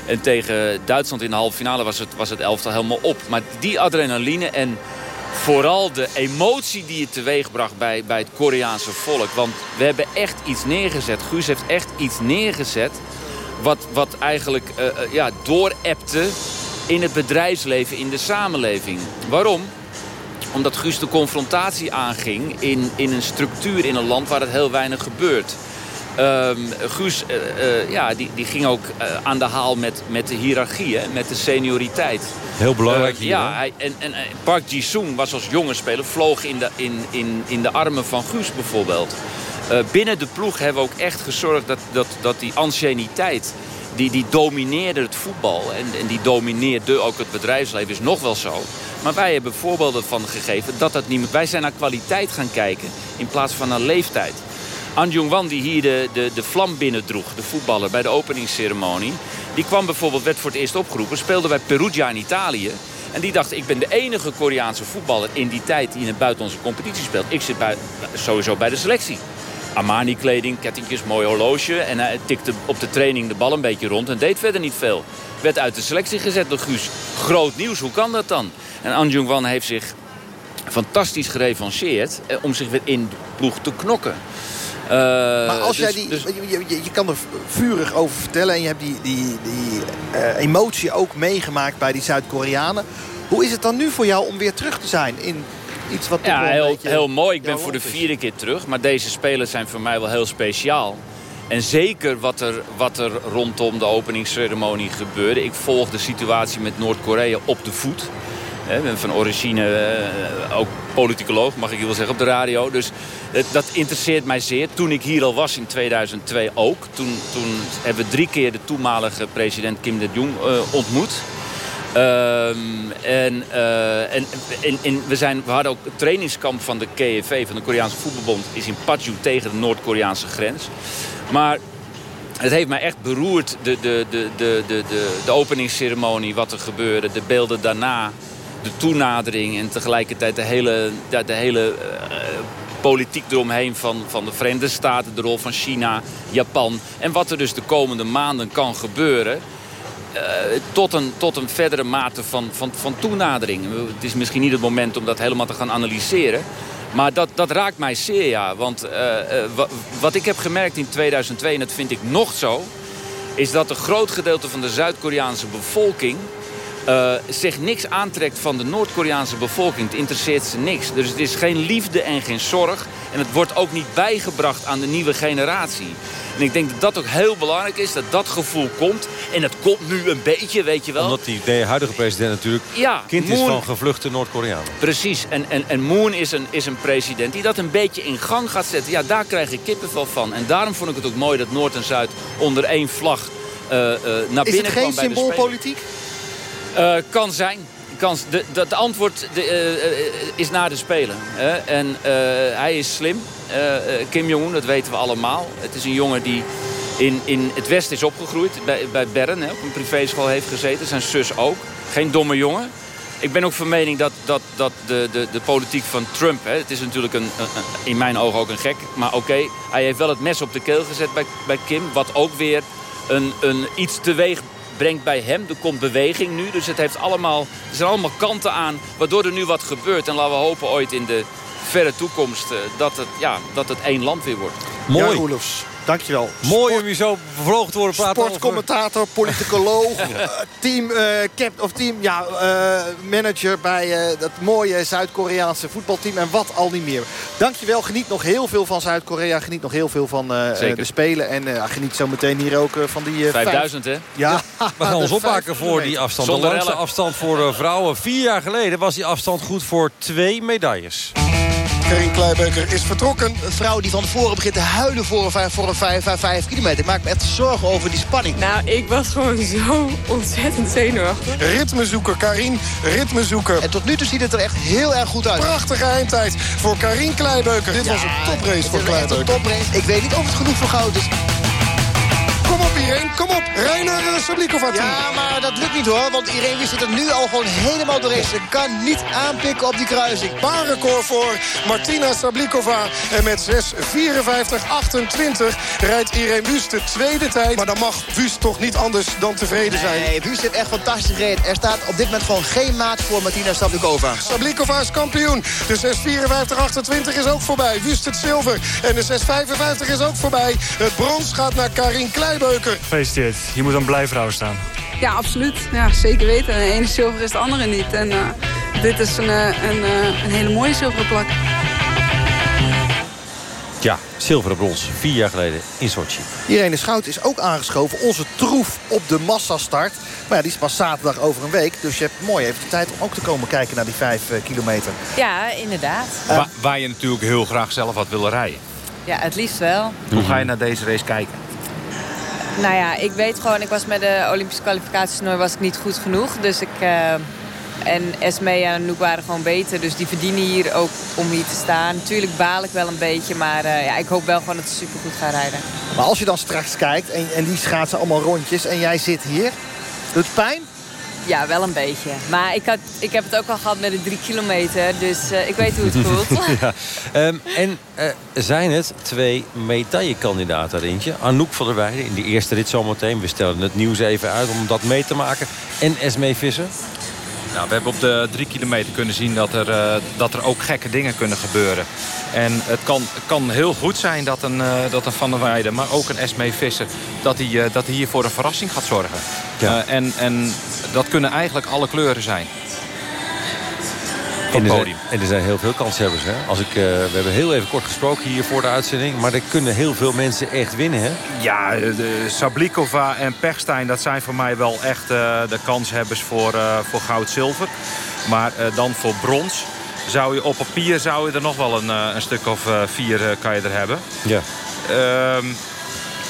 En tegen Duitsland in de halve finale was het, was het elftal helemaal op. Maar die adrenaline en vooral de emotie die het teweegbracht bij, bij het Koreaanse volk. Want we hebben echt iets neergezet. Guus heeft echt iets neergezet wat, wat eigenlijk eh, ja, doorepte in het bedrijfsleven, in de samenleving. Waarom? Omdat Guus de confrontatie aanging in, in een structuur in een land waar het heel weinig gebeurt. Ehm, Guus eh, eh, ja, die, die ging ook eh, aan de haal met, met de hiërarchie, hè, met de senioriteit.
Heel belangrijk hier,
ja, hij, en, en Park Ji-sung was als jonge speler, vloog in de, in, in, in de armen van Guus bijvoorbeeld. Binnen de ploeg hebben we ook echt gezorgd dat, dat, dat die anciëniteit... Die, die domineerde het voetbal en, en die domineerde ook het bedrijfsleven, is nog wel zo. Maar wij hebben voorbeelden van gegeven dat dat niet meer... Wij zijn naar kwaliteit gaan kijken in plaats van naar leeftijd. An Jung-wan, die hier de, de, de vlam binnendroeg, de voetballer, bij de openingsceremonie... die kwam bijvoorbeeld, werd voor het eerst opgeroepen, speelde bij Perugia in Italië... En die dacht, ik ben de enige Koreaanse voetballer in die tijd die in een buitenlandse competitie speelt. Ik zit bij, sowieso bij de selectie. Armani-kleding, kettingjes, mooi horloge. En hij tikte op de training de bal een beetje rond en deed verder niet veel. Werd uit de selectie gezet door Guus. Groot nieuws, hoe kan dat dan? En An Jung-wan heeft zich fantastisch gerevancheerd... eh, om zich weer in de ploeg te knokken. Eh,
Maar als
dus-
jij die,
dus-
je, je, je kan er vurig over vertellen en je hebt die, die, die eh, emotie ook meegemaakt bij die Zuid-Koreanen. Hoe is het dan nu voor jou om weer terug te zijn in iets wat toch
Ja, heel, heel mooi. Ik ben voor de vierde keer terug. Maar deze spelers zijn voor mij wel heel speciaal. En zeker wat er, wat er rondom de openingsceremonie gebeurde. Ik volg de situatie met Noord-Korea op de voet. Hè, Ik ben van origine eh, ook politicoloog, mag ik hier wel zeggen, op de radio. Dus het- dat interesseert mij zeer. Toen ik hier al was in 2002 ook. Toen, toen hebben we drie keer de toenmalige president Kim Dat-jong eh, ontmoet. Ehm, en, eh, en, en we, zijn, we hadden ook het trainingskamp van de KFV, van de Koreaanse voetbalbond, is in Paju tegen de Noord-Koreaanse grens. Maar het heeft mij echt beroerd, de, de, de, de, de, de, de openingsceremonie, wat er gebeurde, de beelden daarna, de toenadering en tegelijkertijd de hele, de, de hele eh, politiek eromheen van, van de Verenigde Staten, de rol van China, Japan. En wat er dus de komende maanden kan gebeuren. eh, tot, een, tot een verdere mate van, van, van toenadering. Het is misschien niet het moment om dat helemaal te gaan analyseren. Maar dat, dat raakt mij zeer, ja. Want eh, wa- wat ik heb gemerkt in 2002, en dat vind ik nog zo... is dat een groot gedeelte van de Zuid-Koreaanse bevolking... eh, zich niks aantrekt van de Noord-Koreaanse bevolking. Het interesseert ze niks. Dus het is geen liefde en geen zorg. En het wordt ook niet bijgebracht aan de nieuwe generatie. En ik denk dat dat ook heel belangrijk is, dat dat gevoel komt. En dat komt nu een beetje, weet je wel.
Omdat die de huidige president natuurlijk
Ja,
kind is
Moon-
van gevluchte Noord-Koreanen.
Precies, en, en, en Moon is een, is een president die dat een beetje in gang gaat zetten. Ja, daar krijg ik kippenvel van. En daarom vond ik het ook mooi dat Noord en Zuid onder één vlag eh, eh, naar
Is
binnen
het
kwam
geen
bij de
symboolpolitiek?
Eh, kan zijn. kans, de, antwoord de, eh, eh, is na de Spelen. Hè? En hij is slim. Kim Jong-un, dat weten we allemaal. Het is een jongen die in, in het Westen is opgegroeid. Bij, bij Bern, hè, op een privéschool heeft gezeten. Zijn zus ook. Geen domme jongen. Ik ben ook van mening dat, dat, dat de, de, de politiek van Trump... Hè, het is natuurlijk een- in mijn ogen ook een gek. Maar oké, hij heeft wel het mes op de keel gezet bij, bij Kim. Wat ook weer een, een, iets teweeg brengt bij hem. Er komt beweging nu. Dus het heeft allemaal, er zijn allemaal kanten aan... waardoor er nu wat gebeurt. En laten we hopen ooit in de verre toekomst... eh, dat, het, ja, dat het één land weer wordt.
Mooi.
Roelofs, dankjewel.
Mooi om je zo bevlogen te horen praten over...
Sportcommentator, politicoloog, eh, team, eh, cap, of team ja, eh, manager bij eh, dat mooie Zuid-Koreaanse voetbalteam en wat al niet meer. Dankjewel, geniet nog heel veel van Zuid-Korea, geniet nog heel veel van eh, de Spelen en geniet zo meteen hier ook van die... eh,
5000
vijf-
hè?
Ja,
We gaan ons opmaken voor die afstand. De langste afstand voor vrouwen. Vier jaar geleden was die afstand goed voor twee medailles.
Karin Kleibeuker is vertrokken.
Een vrouw die van tevoren begint te huilen voor een 5, voor een 5, 5, 5 kilometer. Ik maak me echt zorgen over die spanning.
Nou, ik was gewoon zo ontzettend zenuwachtig.
Ritmezoeker Karin, ritmezoeker.
En tot nu toe ziet het er echt heel erg goed uit.
Prachtige eindtijd voor Karin Kleibeuker. Dit was een toprace voor
echt een
Kleibeuker.
toprace. Ik weet niet of het genoeg voor goud is.
Kom op Irene, kom op. Reiner Sablikova.
Ja, maar dat lukt niet hoor. Want Irene zit er nu al gewoon helemaal doorheen. Ze kan niet aanpikken op die kruising.
Baanrecord voor Martina Sablikova. En met 6.54.28 rijdt Irene Wust de tweede tijd. Maar dan mag Wust toch niet anders dan tevreden zijn.
Nee, Wust heeft echt fantastisch gereden. Er staat op dit moment gewoon geen maat voor Martina Sablikova.
Sablikova is kampioen. De 6.54.28 is ook voorbij. Wust het zilver. En de 6.55 is ook voorbij. Het brons gaat naar Karin Kleibeuker.
Gefeliciteerd. Je moet een blij vrouw staan.
Ja, absoluut. Ja, zeker weten. De ene zilver is de andere niet. En eh, dit is een, eh, een, eh, een hele mooie zilveren plak.
Ja, zilveren brons. Vier jaar geleden in Sochi.
Irene Schout is ook aangeschoven. Onze troef op de massastart. Maar ja, die is pas zaterdag over een week. Dus je hebt mooi even de tijd om ook te komen kijken naar die vijf kilometer.
Ja, inderdaad.
Wa- waar je natuurlijk heel graag zelf wat wil rijden.
Ja, het liefst wel.
Hoe ga je naar deze race kijken?
Nou ja, ik weet gewoon, ik was met de Olympische kwalificatiesnooi was ik niet goed genoeg. Dus ik... eh, en Esme en Anouk waren gewoon beter. Dus die verdienen hier ook om hier te staan. Natuurlijk baal ik wel een beetje. Maar eh, ja, ik hoop wel gewoon dat ze supergoed gaan rijden.
Maar als je dan straks kijkt en, en die schaatsen allemaal rondjes en jij zit hier. Doet het pijn?
Ja, wel een beetje. Maar ik, had, ik heb het ook al gehad met de drie kilometer. Dus eh, ik weet hoe het voelt.
ja. Ehm, en eh, zijn het twee medaillekandidaten, Rintje? Anouk van der Weijden in de eerste rit zometeen. We stellen het nieuws even uit om dat mee te maken. En Esmee Visser.
Nou, we hebben op de drie kilometer kunnen zien dat er, eh, dat er ook gekke dingen kunnen gebeuren. En het kan, kan heel goed zijn dat een, eh, dat een Van der Weijden, maar ook een Esmee Visser... dat hij eh, dat hier voor een verrassing gaat zorgen.
Ja.
En, en dat kunnen eigenlijk alle kleuren zijn.
En er, zijn,
podium.
en er zijn heel veel kanshebbers. Hè? Als ik, eh, we hebben heel even kort gesproken hier voor de uitzending. Maar er kunnen heel veel mensen echt winnen. Hè?
Ja, de Sablikova en Pechstein, dat zijn voor mij wel echt eh, de kanshebbers voor, eh, voor goud-zilver. Maar eh, dan voor brons zou je op papier zou je er nog wel een, eh, een stuk of eh, vier eh, kan je er hebben.
Ja.
Ehm,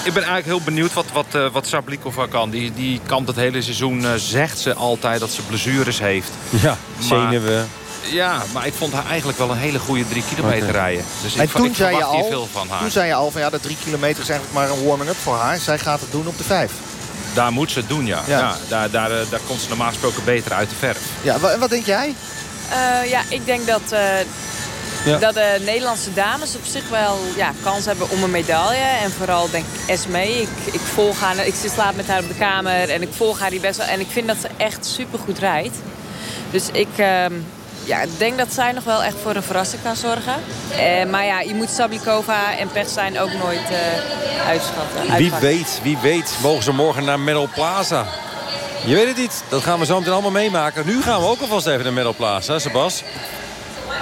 ik ben eigenlijk heel benieuwd wat, wat, eh, wat Sablikova kan. Die, die kampt het hele seizoen, eh, zegt ze altijd dat ze blessures heeft.
Ja,
Maar-
zenuwen.
Ja, maar ik vond haar eigenlijk wel een hele goede drie kilometer rijden. Dus
en
ik,
toen
ik
zei, je
verwacht hier
al,
veel van haar.
toen zei je al van ja, de drie kilometer is eigenlijk maar een warming-up voor haar. Zij gaat het doen op de vijf.
Daar moet ze het doen, ja.
Ja.
ja. daar, daar, eh, daar komt ze normaal gesproken beter uit de verf.
Ja, wa- en wat denk jij?
Eh, ja, ik denk dat, eh,
Ja.
dat de Nederlandse dames op zich wel ja, kans hebben om een medaille. En vooral denk ik Esme. Ik, ik volg haar, ik zit slaap met haar op de kamer en ik volg haar die best wel. En ik vind dat ze echt supergoed rijdt. Dus ik ehm, ja, ik denk dat zij nog wel echt voor een verrassing kan zorgen. Eh, maar ja, je moet Sablikova en Pechstein ook nooit eh, uitschatten.
Wie weet, wie weet, mogen ze morgen naar Medal Plaza. Je weet het niet. Dat gaan we zo meteen allemaal meemaken. Nu gaan we ook alvast even naar Medal Plaza, Sebas.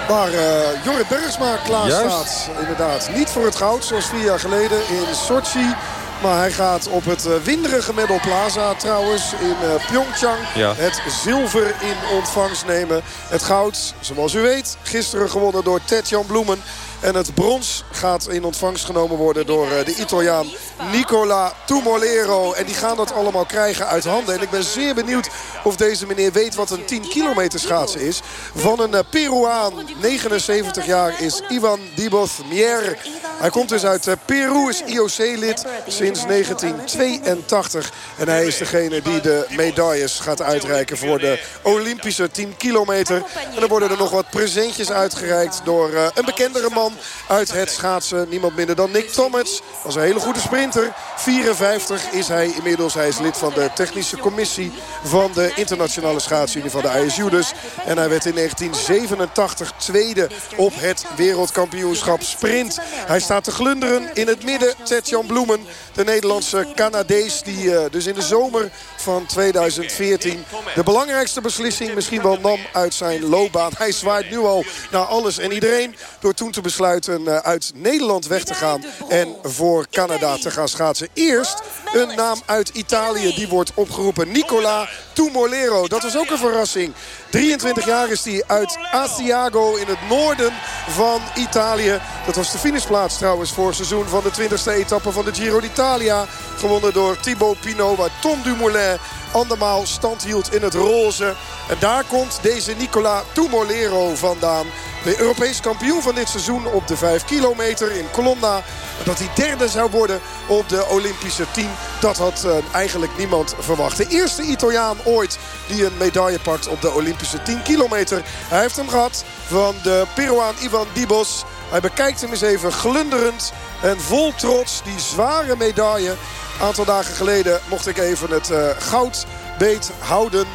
Waar eh, Jorrit Bergsma klaar
Juist.
staat. Inderdaad, niet voor het goud zoals vier jaar geleden in Sochi. Maar hij gaat op het uh, winderige Medal Plaza trouwens in uh, Pyeongchang
Ja.
het zilver in ontvangst nemen. Het goud, zoals u weet, gisteren gewonnen door Ted-Jan Bloemen. En het brons gaat in ontvangst genomen worden door uh, de Italiaan Nicola Tumolero. En die gaan dat allemaal krijgen uit handen. En ik ben zeer benieuwd of deze meneer weet wat een 10 kilometer schaatsen is. Van een uh, Peruaan, 79 jaar, is Ivan Diboth Mier. Hij komt dus uit uh, Peru, is IOC-lid sinds 1982. En hij is degene die de medailles gaat uitreiken voor de Olympische 10 kilometer. En er worden er nog wat presentjes uitgereikt door een bekendere man uit het schaatsen. Niemand minder dan Nick Thomas. Was een hele goede sprinter. 54 is hij inmiddels. Hij is lid van de technische commissie van de internationale schaatsunie van de ISU dus. En hij werd in 1987 tweede op het wereldkampioenschap sprint. Hij staat te glunderen in het midden. Ted-Jan Bloemen, de Nederlandse Canadees die uh, dus in de zomer van 2014 de belangrijkste beslissing misschien wel nam uit zijn loopbaan. Hij zwaait nu al naar alles en iedereen door toen te uh, uit Nederland weg te gaan en voor Canada te gaan schaatsen. Eerst een naam uit Italië die wordt opgeroepen. Nicola Tumolero. Dat was ook een verrassing. 23 jaar is hij uit Asiago in het noorden van Italië. Dat was de finishplaats trouwens voor seizoen van de 20e etappe van de Giro d'Italia. Gewonnen door Thibaut Pinot waar Tom Dumoulin andermaal stand hield in het roze. En daar komt deze Nicola Tumolero vandaan. De Europees kampioen van dit seizoen op de 5 kilometer in Colonna. Dat hij derde zou worden op de Olympische 10. Dat had uh, eigenlijk niemand verwacht. De eerste Italiaan ooit die een medaille pakt op de Olympische 10 kilometer. Hij heeft hem gehad van de Peruaan Ivan Dibos. Hij bekijkt hem eens even glunderend en vol trots. Die zware medaille. Een aantal dagen geleden mocht ik even het uh, goud beet houden.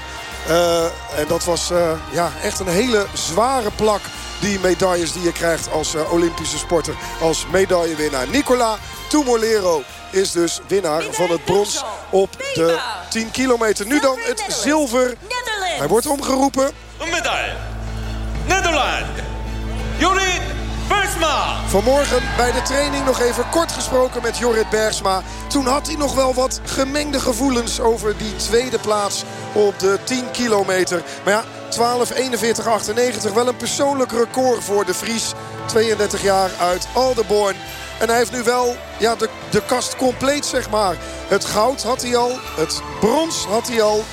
Uh, en dat was uh, ja, echt een hele zware plak. Die medailles die je krijgt als Olympische sporter. Als medaillewinnaar. Nicola Tumolero is dus winnaar van het brons op de 10 kilometer. Nu dan het zilver. Hij wordt omgeroepen.
Een medaille. Nederland. Jorrit Bergsma.
Vanmorgen bij de training nog even kort gesproken met Jorrit Bergsma. Toen had hij nog wel wat gemengde gevoelens over die tweede plaats op de 10 kilometer. Maar ja, 12.41.98. Wel een persoonlijk record voor de Vries. 32 jaar uit Aldeborn. En hij heeft nu wel ja, de, de kast compleet, zeg maar. Het goud had hij al. Het brons had hij al.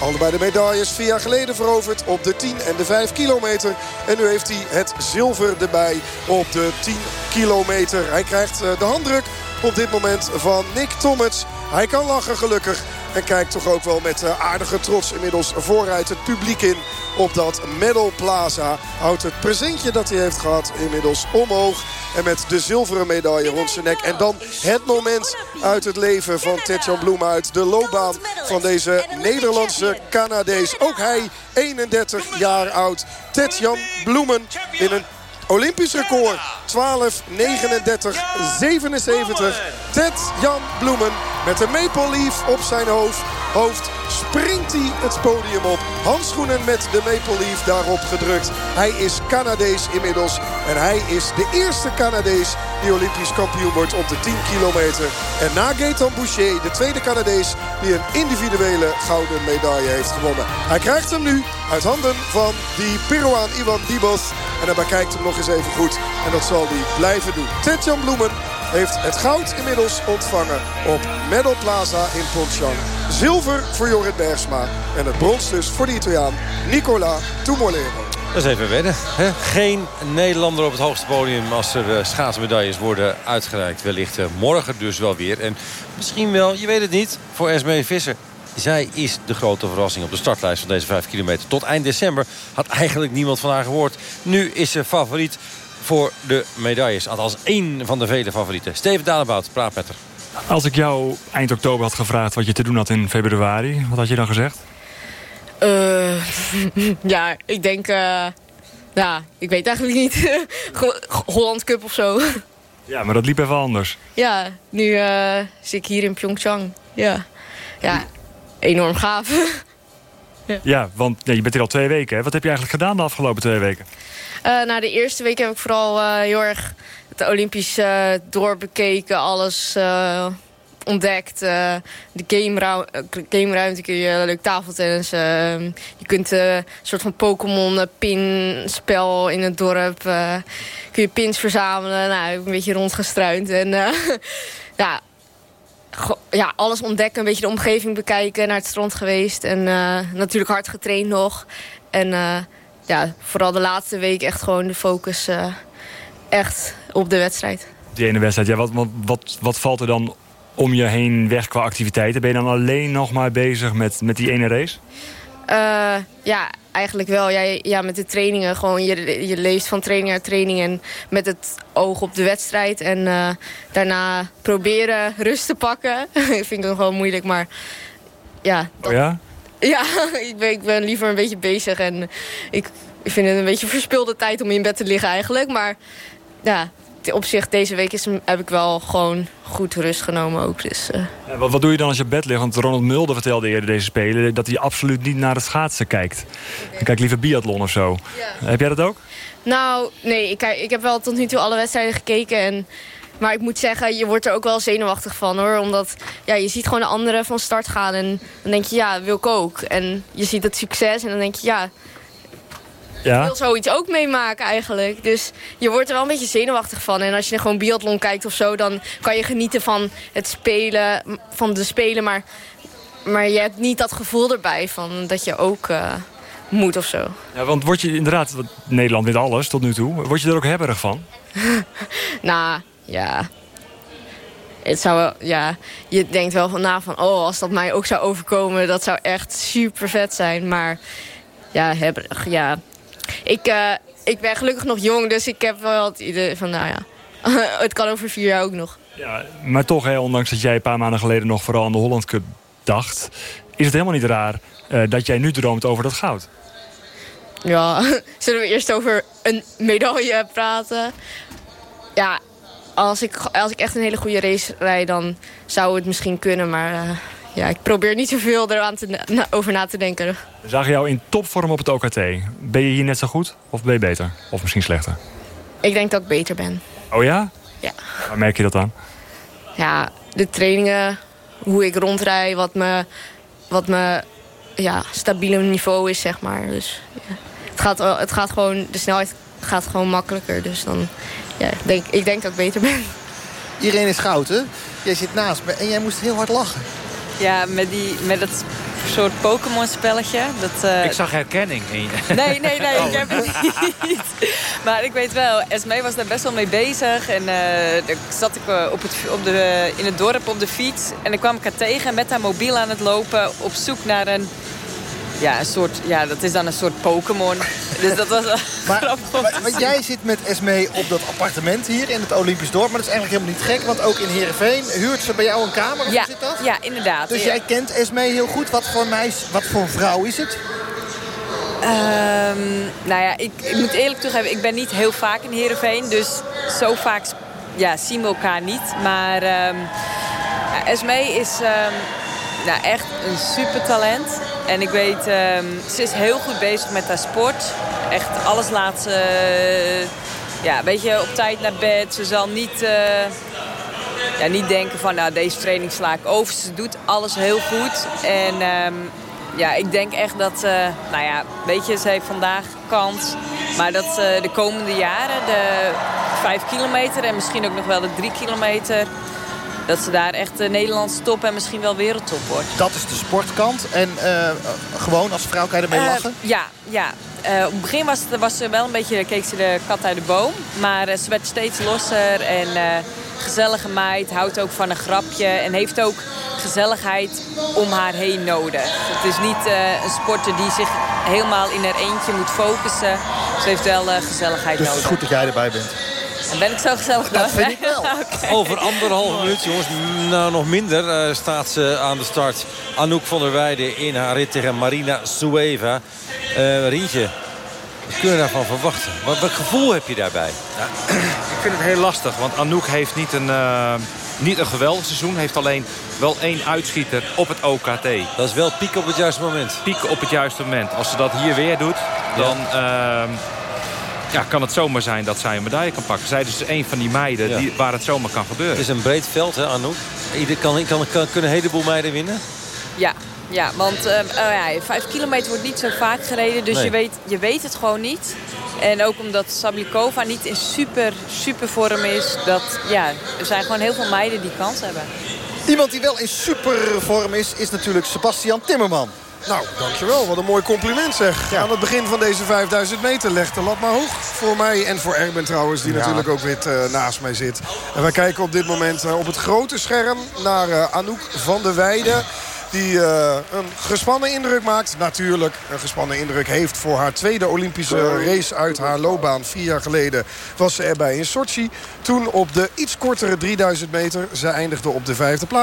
Allebei de medailles vier jaar geleden veroverd op de 10 en de 5 kilometer. En nu heeft hij het zilver erbij op de 10 kilometer. Hij krijgt de handdruk op dit moment van Nick Thomas. Hij kan lachen gelukkig. En kijkt toch ook wel met aardige trots inmiddels vooruit het publiek in op dat Medal Plaza. Houdt het presentje dat hij heeft gehad inmiddels omhoog. En met de zilveren medaille rond zijn nek. En dan het moment uit het leven van Tetjan Bloem uit de loopbaan van deze Nederlandse Canadees. Ook hij 31 jaar oud. Tetjan Bloemen in een Olympisch record. 12, 39, 77. Ted Jan Bloemen met een maple leaf op zijn hoofd. hoofd springt hij het podium op. Handschoenen met de maple leaf daarop gedrukt. Hij is Canadees inmiddels. En hij is de eerste Canadees die Olympisch kampioen wordt op de 10 kilometer. En na Gaetan Boucher, de tweede Canadees... die een individuele gouden medaille heeft gewonnen. Hij krijgt hem nu uit handen van die Peruaan Ivan Dibos. En hij bekijkt hem nog eens even goed. En dat zal hij blijven doen. Tetjan Bloemen heeft het goud inmiddels ontvangen op Medal Plaza in Pyeongchang. Zilver voor Jorrit Bergsma. En het brons dus voor de Italiaan Nicola Tumolero.
Dat is even wedden. Hè? Geen Nederlander op het hoogste podium als er uh, schaatsmedailles worden uitgereikt. Wellicht uh, morgen dus wel weer. En misschien wel, je weet het niet, voor Esmee Visser. Zij is de grote verrassing op de startlijst van deze 5 kilometer. Tot eind december had eigenlijk niemand van haar gehoord. Nu is ze favoriet voor de medailles. Althans één van de vele favorieten. Steven Dalebout, praat met haar.
Als ik jou eind oktober had gevraagd wat je te doen had in februari... wat had je dan gezegd?
Uh, ja, ik denk... Uh, ja, ik weet eigenlijk niet. Holland Cup of zo.
Ja, maar dat liep even anders.
Ja, nu uh, zit ik hier in Pyeongchang. Ja, ja enorm gaaf.
Ja. ja, want ja, je bent hier al twee weken. Hè? Wat heb je eigenlijk gedaan de afgelopen twee weken?
Uh, nou, de eerste week heb ik vooral uh, heel erg het Olympisch uh, doorbekeken. Alles ontdekt. De gameruimte game ruimte kun je leuk tafeltennis. Uh, je kunt een soort van Pokémon pinspel in het dorp. kun je pins verzamelen. Nou, ik een beetje rondgestruind. En ja, ja, alles ontdekken, een beetje de omgeving bekijken, naar het strand geweest. En natuurlijk hard getraind nog. En ja, vooral de laatste week echt gewoon de focus echt op de wedstrijd.
Die ene wedstrijd, ja, wat, wat, wat, wat valt er dan om je heen weg qua activiteiten? Ben je dan alleen nog maar bezig met, met die ene race?
Uh, ja, eigenlijk wel. Ja, ja, met de trainingen. Gewoon, je, je leeft van training naar training. En met het oog op de wedstrijd. En uh, daarna proberen rust te pakken. vind ik dan gewoon moeilijk. Maar ja.
Oh ja?
Ja, ik ben, ik ben liever een beetje bezig. En ik, ik vind het een beetje verspilde tijd om in bed te liggen eigenlijk. Maar ja, op zich, deze week is, heb ik wel gewoon goed rust genomen ook. Dus, uh.
wat, wat, doe je dan als je op bed ligt? Want Ronald Mulder vertelde eerder deze spelen... dat hij absoluut niet naar het schaatsen kijkt. Hij kijkt liever biathlon of zo. Ja. Heb jij dat ook?
Nou, nee. Ik, ik heb wel tot nu toe alle wedstrijden gekeken. En, maar ik moet zeggen, je wordt er ook wel zenuwachtig van hoor. Omdat ja, je ziet gewoon de anderen van start gaan. En dan denk je, ja, wil ik ook. En je ziet het succes en dan denk je, ja ja. wil zoiets ook meemaken eigenlijk. Dus je wordt er wel een beetje zenuwachtig van. En als je gewoon biathlon kijkt of zo... dan kan je genieten van het spelen, van de spelen. Maar, maar je hebt niet dat gevoel erbij van dat je ook... Uh, moet of zo.
Ja, want word je inderdaad, Nederland wint alles tot nu toe, word je er ook hebberig van?
nou, ja. Het zou wel, ja, je denkt wel van na van, oh, als dat mij ook zou overkomen, dat zou echt super vet zijn. Maar ja, hebberig, ja. Ik, uh, ik ben gelukkig nog jong, dus ik heb wel het idee van, nou ja, het kan over vier jaar ook nog.
Ja, maar toch, hè, ondanks dat jij een paar maanden geleden nog vooral aan de Holland Cup dacht... is het helemaal niet raar uh, dat jij nu droomt over dat goud.
Ja, zullen we eerst over een medaille praten? Ja, als ik, als ik echt een hele goede race rijd, dan zou het misschien kunnen. Maar uh, ja, ik probeer niet zoveel eraan te, na, over na te denken.
We zagen jou in topvorm op het OKT. Ben je hier net zo goed of ben je beter? Of misschien slechter?
Ik denk dat ik beter ben.
Oh ja?
Ja.
Waar merk je dat aan?
Ja, de trainingen, hoe ik rondrij, wat me, wat me ja, stabiele niveau is, zeg maar. Dus ja. het, gaat, het gaat gewoon, de snelheid gaat gewoon makkelijker. Dus dan, ja, denk, ik denk dat ik beter ben.
Iedereen is goud, hè? Jij zit naast me en jij moest heel hard lachen.
Ja, met, die, met dat soort Pokémon-spelletje. Dat, uh...
Ik zag herkenning in
je. Nee, nee, nee, ik heb het niet. Maar ik weet wel, Esmee was daar best wel mee bezig. En uh, zat ik uh, op het, op de, in het dorp op de fiets. En dan kwam ik haar tegen met haar mobiel aan het lopen... op zoek naar een ja, een soort, ja, dat is dan een soort Pokémon. dus dat was wel
maar, maar, jij zit met Esmee op dat appartement hier in het Olympisch Dorp. Maar dat is eigenlijk helemaal niet gek. Want ook in Heerenveen huurt ze bij jou een kamer. Of
ja,
zit dat?
Ja, inderdaad.
Dus jij kent Esmee heel goed. Wat voor meis, wat voor vrouw is het?
Um, nou ja, ik, ik, moet eerlijk toegeven, ik ben niet heel vaak in Heerenveen. Dus zo vaak ja, zien we elkaar niet. Maar um, ja, Esmee is um, nou, echt een super talent. En ik weet, um, ze is heel goed bezig met haar sport. Echt alles laat ze, ja, weet je, op tijd naar bed. Ze zal niet, uh, ja, niet denken van, nou, deze training sla ik over. Ze doet alles heel goed. En um, ja, ik denk echt dat, uh, nou ja, weet je, ze heeft vandaag kans. Maar dat de komende jaren, de vijf kilometer en misschien ook nog wel de drie kilometer dat ze daar echt uh, Nederlands top en misschien wel wereldtop wordt.
Dat is de sportkant. En uh, gewoon als vrouw kan je ermee uh, lachen?
Ja, ja. op het begin was ze wel een beetje, keek ze de kat uit de boom. Maar ze werd steeds losser en gezellige meid. Houdt ook van een grapje en heeft ook gezelligheid om haar heen nodig. Het is niet een sporter die zich helemaal in haar eentje moet focussen. Ze heeft wel gezelligheid
dus
nodig.
Dus het is goed dat jij erbij bent.
Dan ben ik zo gezellig
Dat vind ik wel.
okay.
Over anderhalve minuut, jongens, nou nog minder, uh, staat ze aan de start. Anouk van der Weijden in haar rit tegen Marina Sueva. Uh, Rientje, wat kun je daarvan verwachten? Wat, wat gevoel heb je daarbij?
Ja, vind het heel lastig, want Anouk heeft niet een, uh, niet een geweldig seizoen. Heeft alleen wel één uitschieter op het OKT.
Dat is wel piek op het juiste moment.
Piek op het juiste moment. Als ze dat hier weer doet, dan... Ja ja, kan het zomaar zijn dat zij een medaille kan pakken. Zij is dus een van die meiden ja. die, waar het zomaar kan gebeuren.
Het is een breed veld, hè, Anouk? ieder kan, kan, kan, kunnen een heleboel meiden winnen?
Ja, ja want ehm, oh ja, vijf kilometer wordt niet zo vaak gereden. Dus
Nee.
je, weet, je weet het gewoon niet. En ook omdat Sablikova niet in super, super vorm is. Dat, ja, er zijn gewoon heel veel meiden die kans hebben.
Iemand die wel in supervorm is, is natuurlijk Sebastian Timmerman.
Nou, dankjewel. Wat een mooi compliment zeg. Aan het begin van deze 5000 meter legt de lat maar hoog. Voor mij en voor Erben trouwens, die
Ja.
natuurlijk ook wit eh, naast mij zit. En wij kijken op dit moment eh, op het grote scherm naar eh, Anouk van der Weijden. Die eh, een gespannen indruk maakt. Natuurlijk een gespannen indruk heeft voor haar tweede Olympische race uit haar loopbaan. Vier jaar geleden was ze erbij in Sochi. Toen op de iets kortere 3000 meter. Ze eindigde op de vijfde plaats.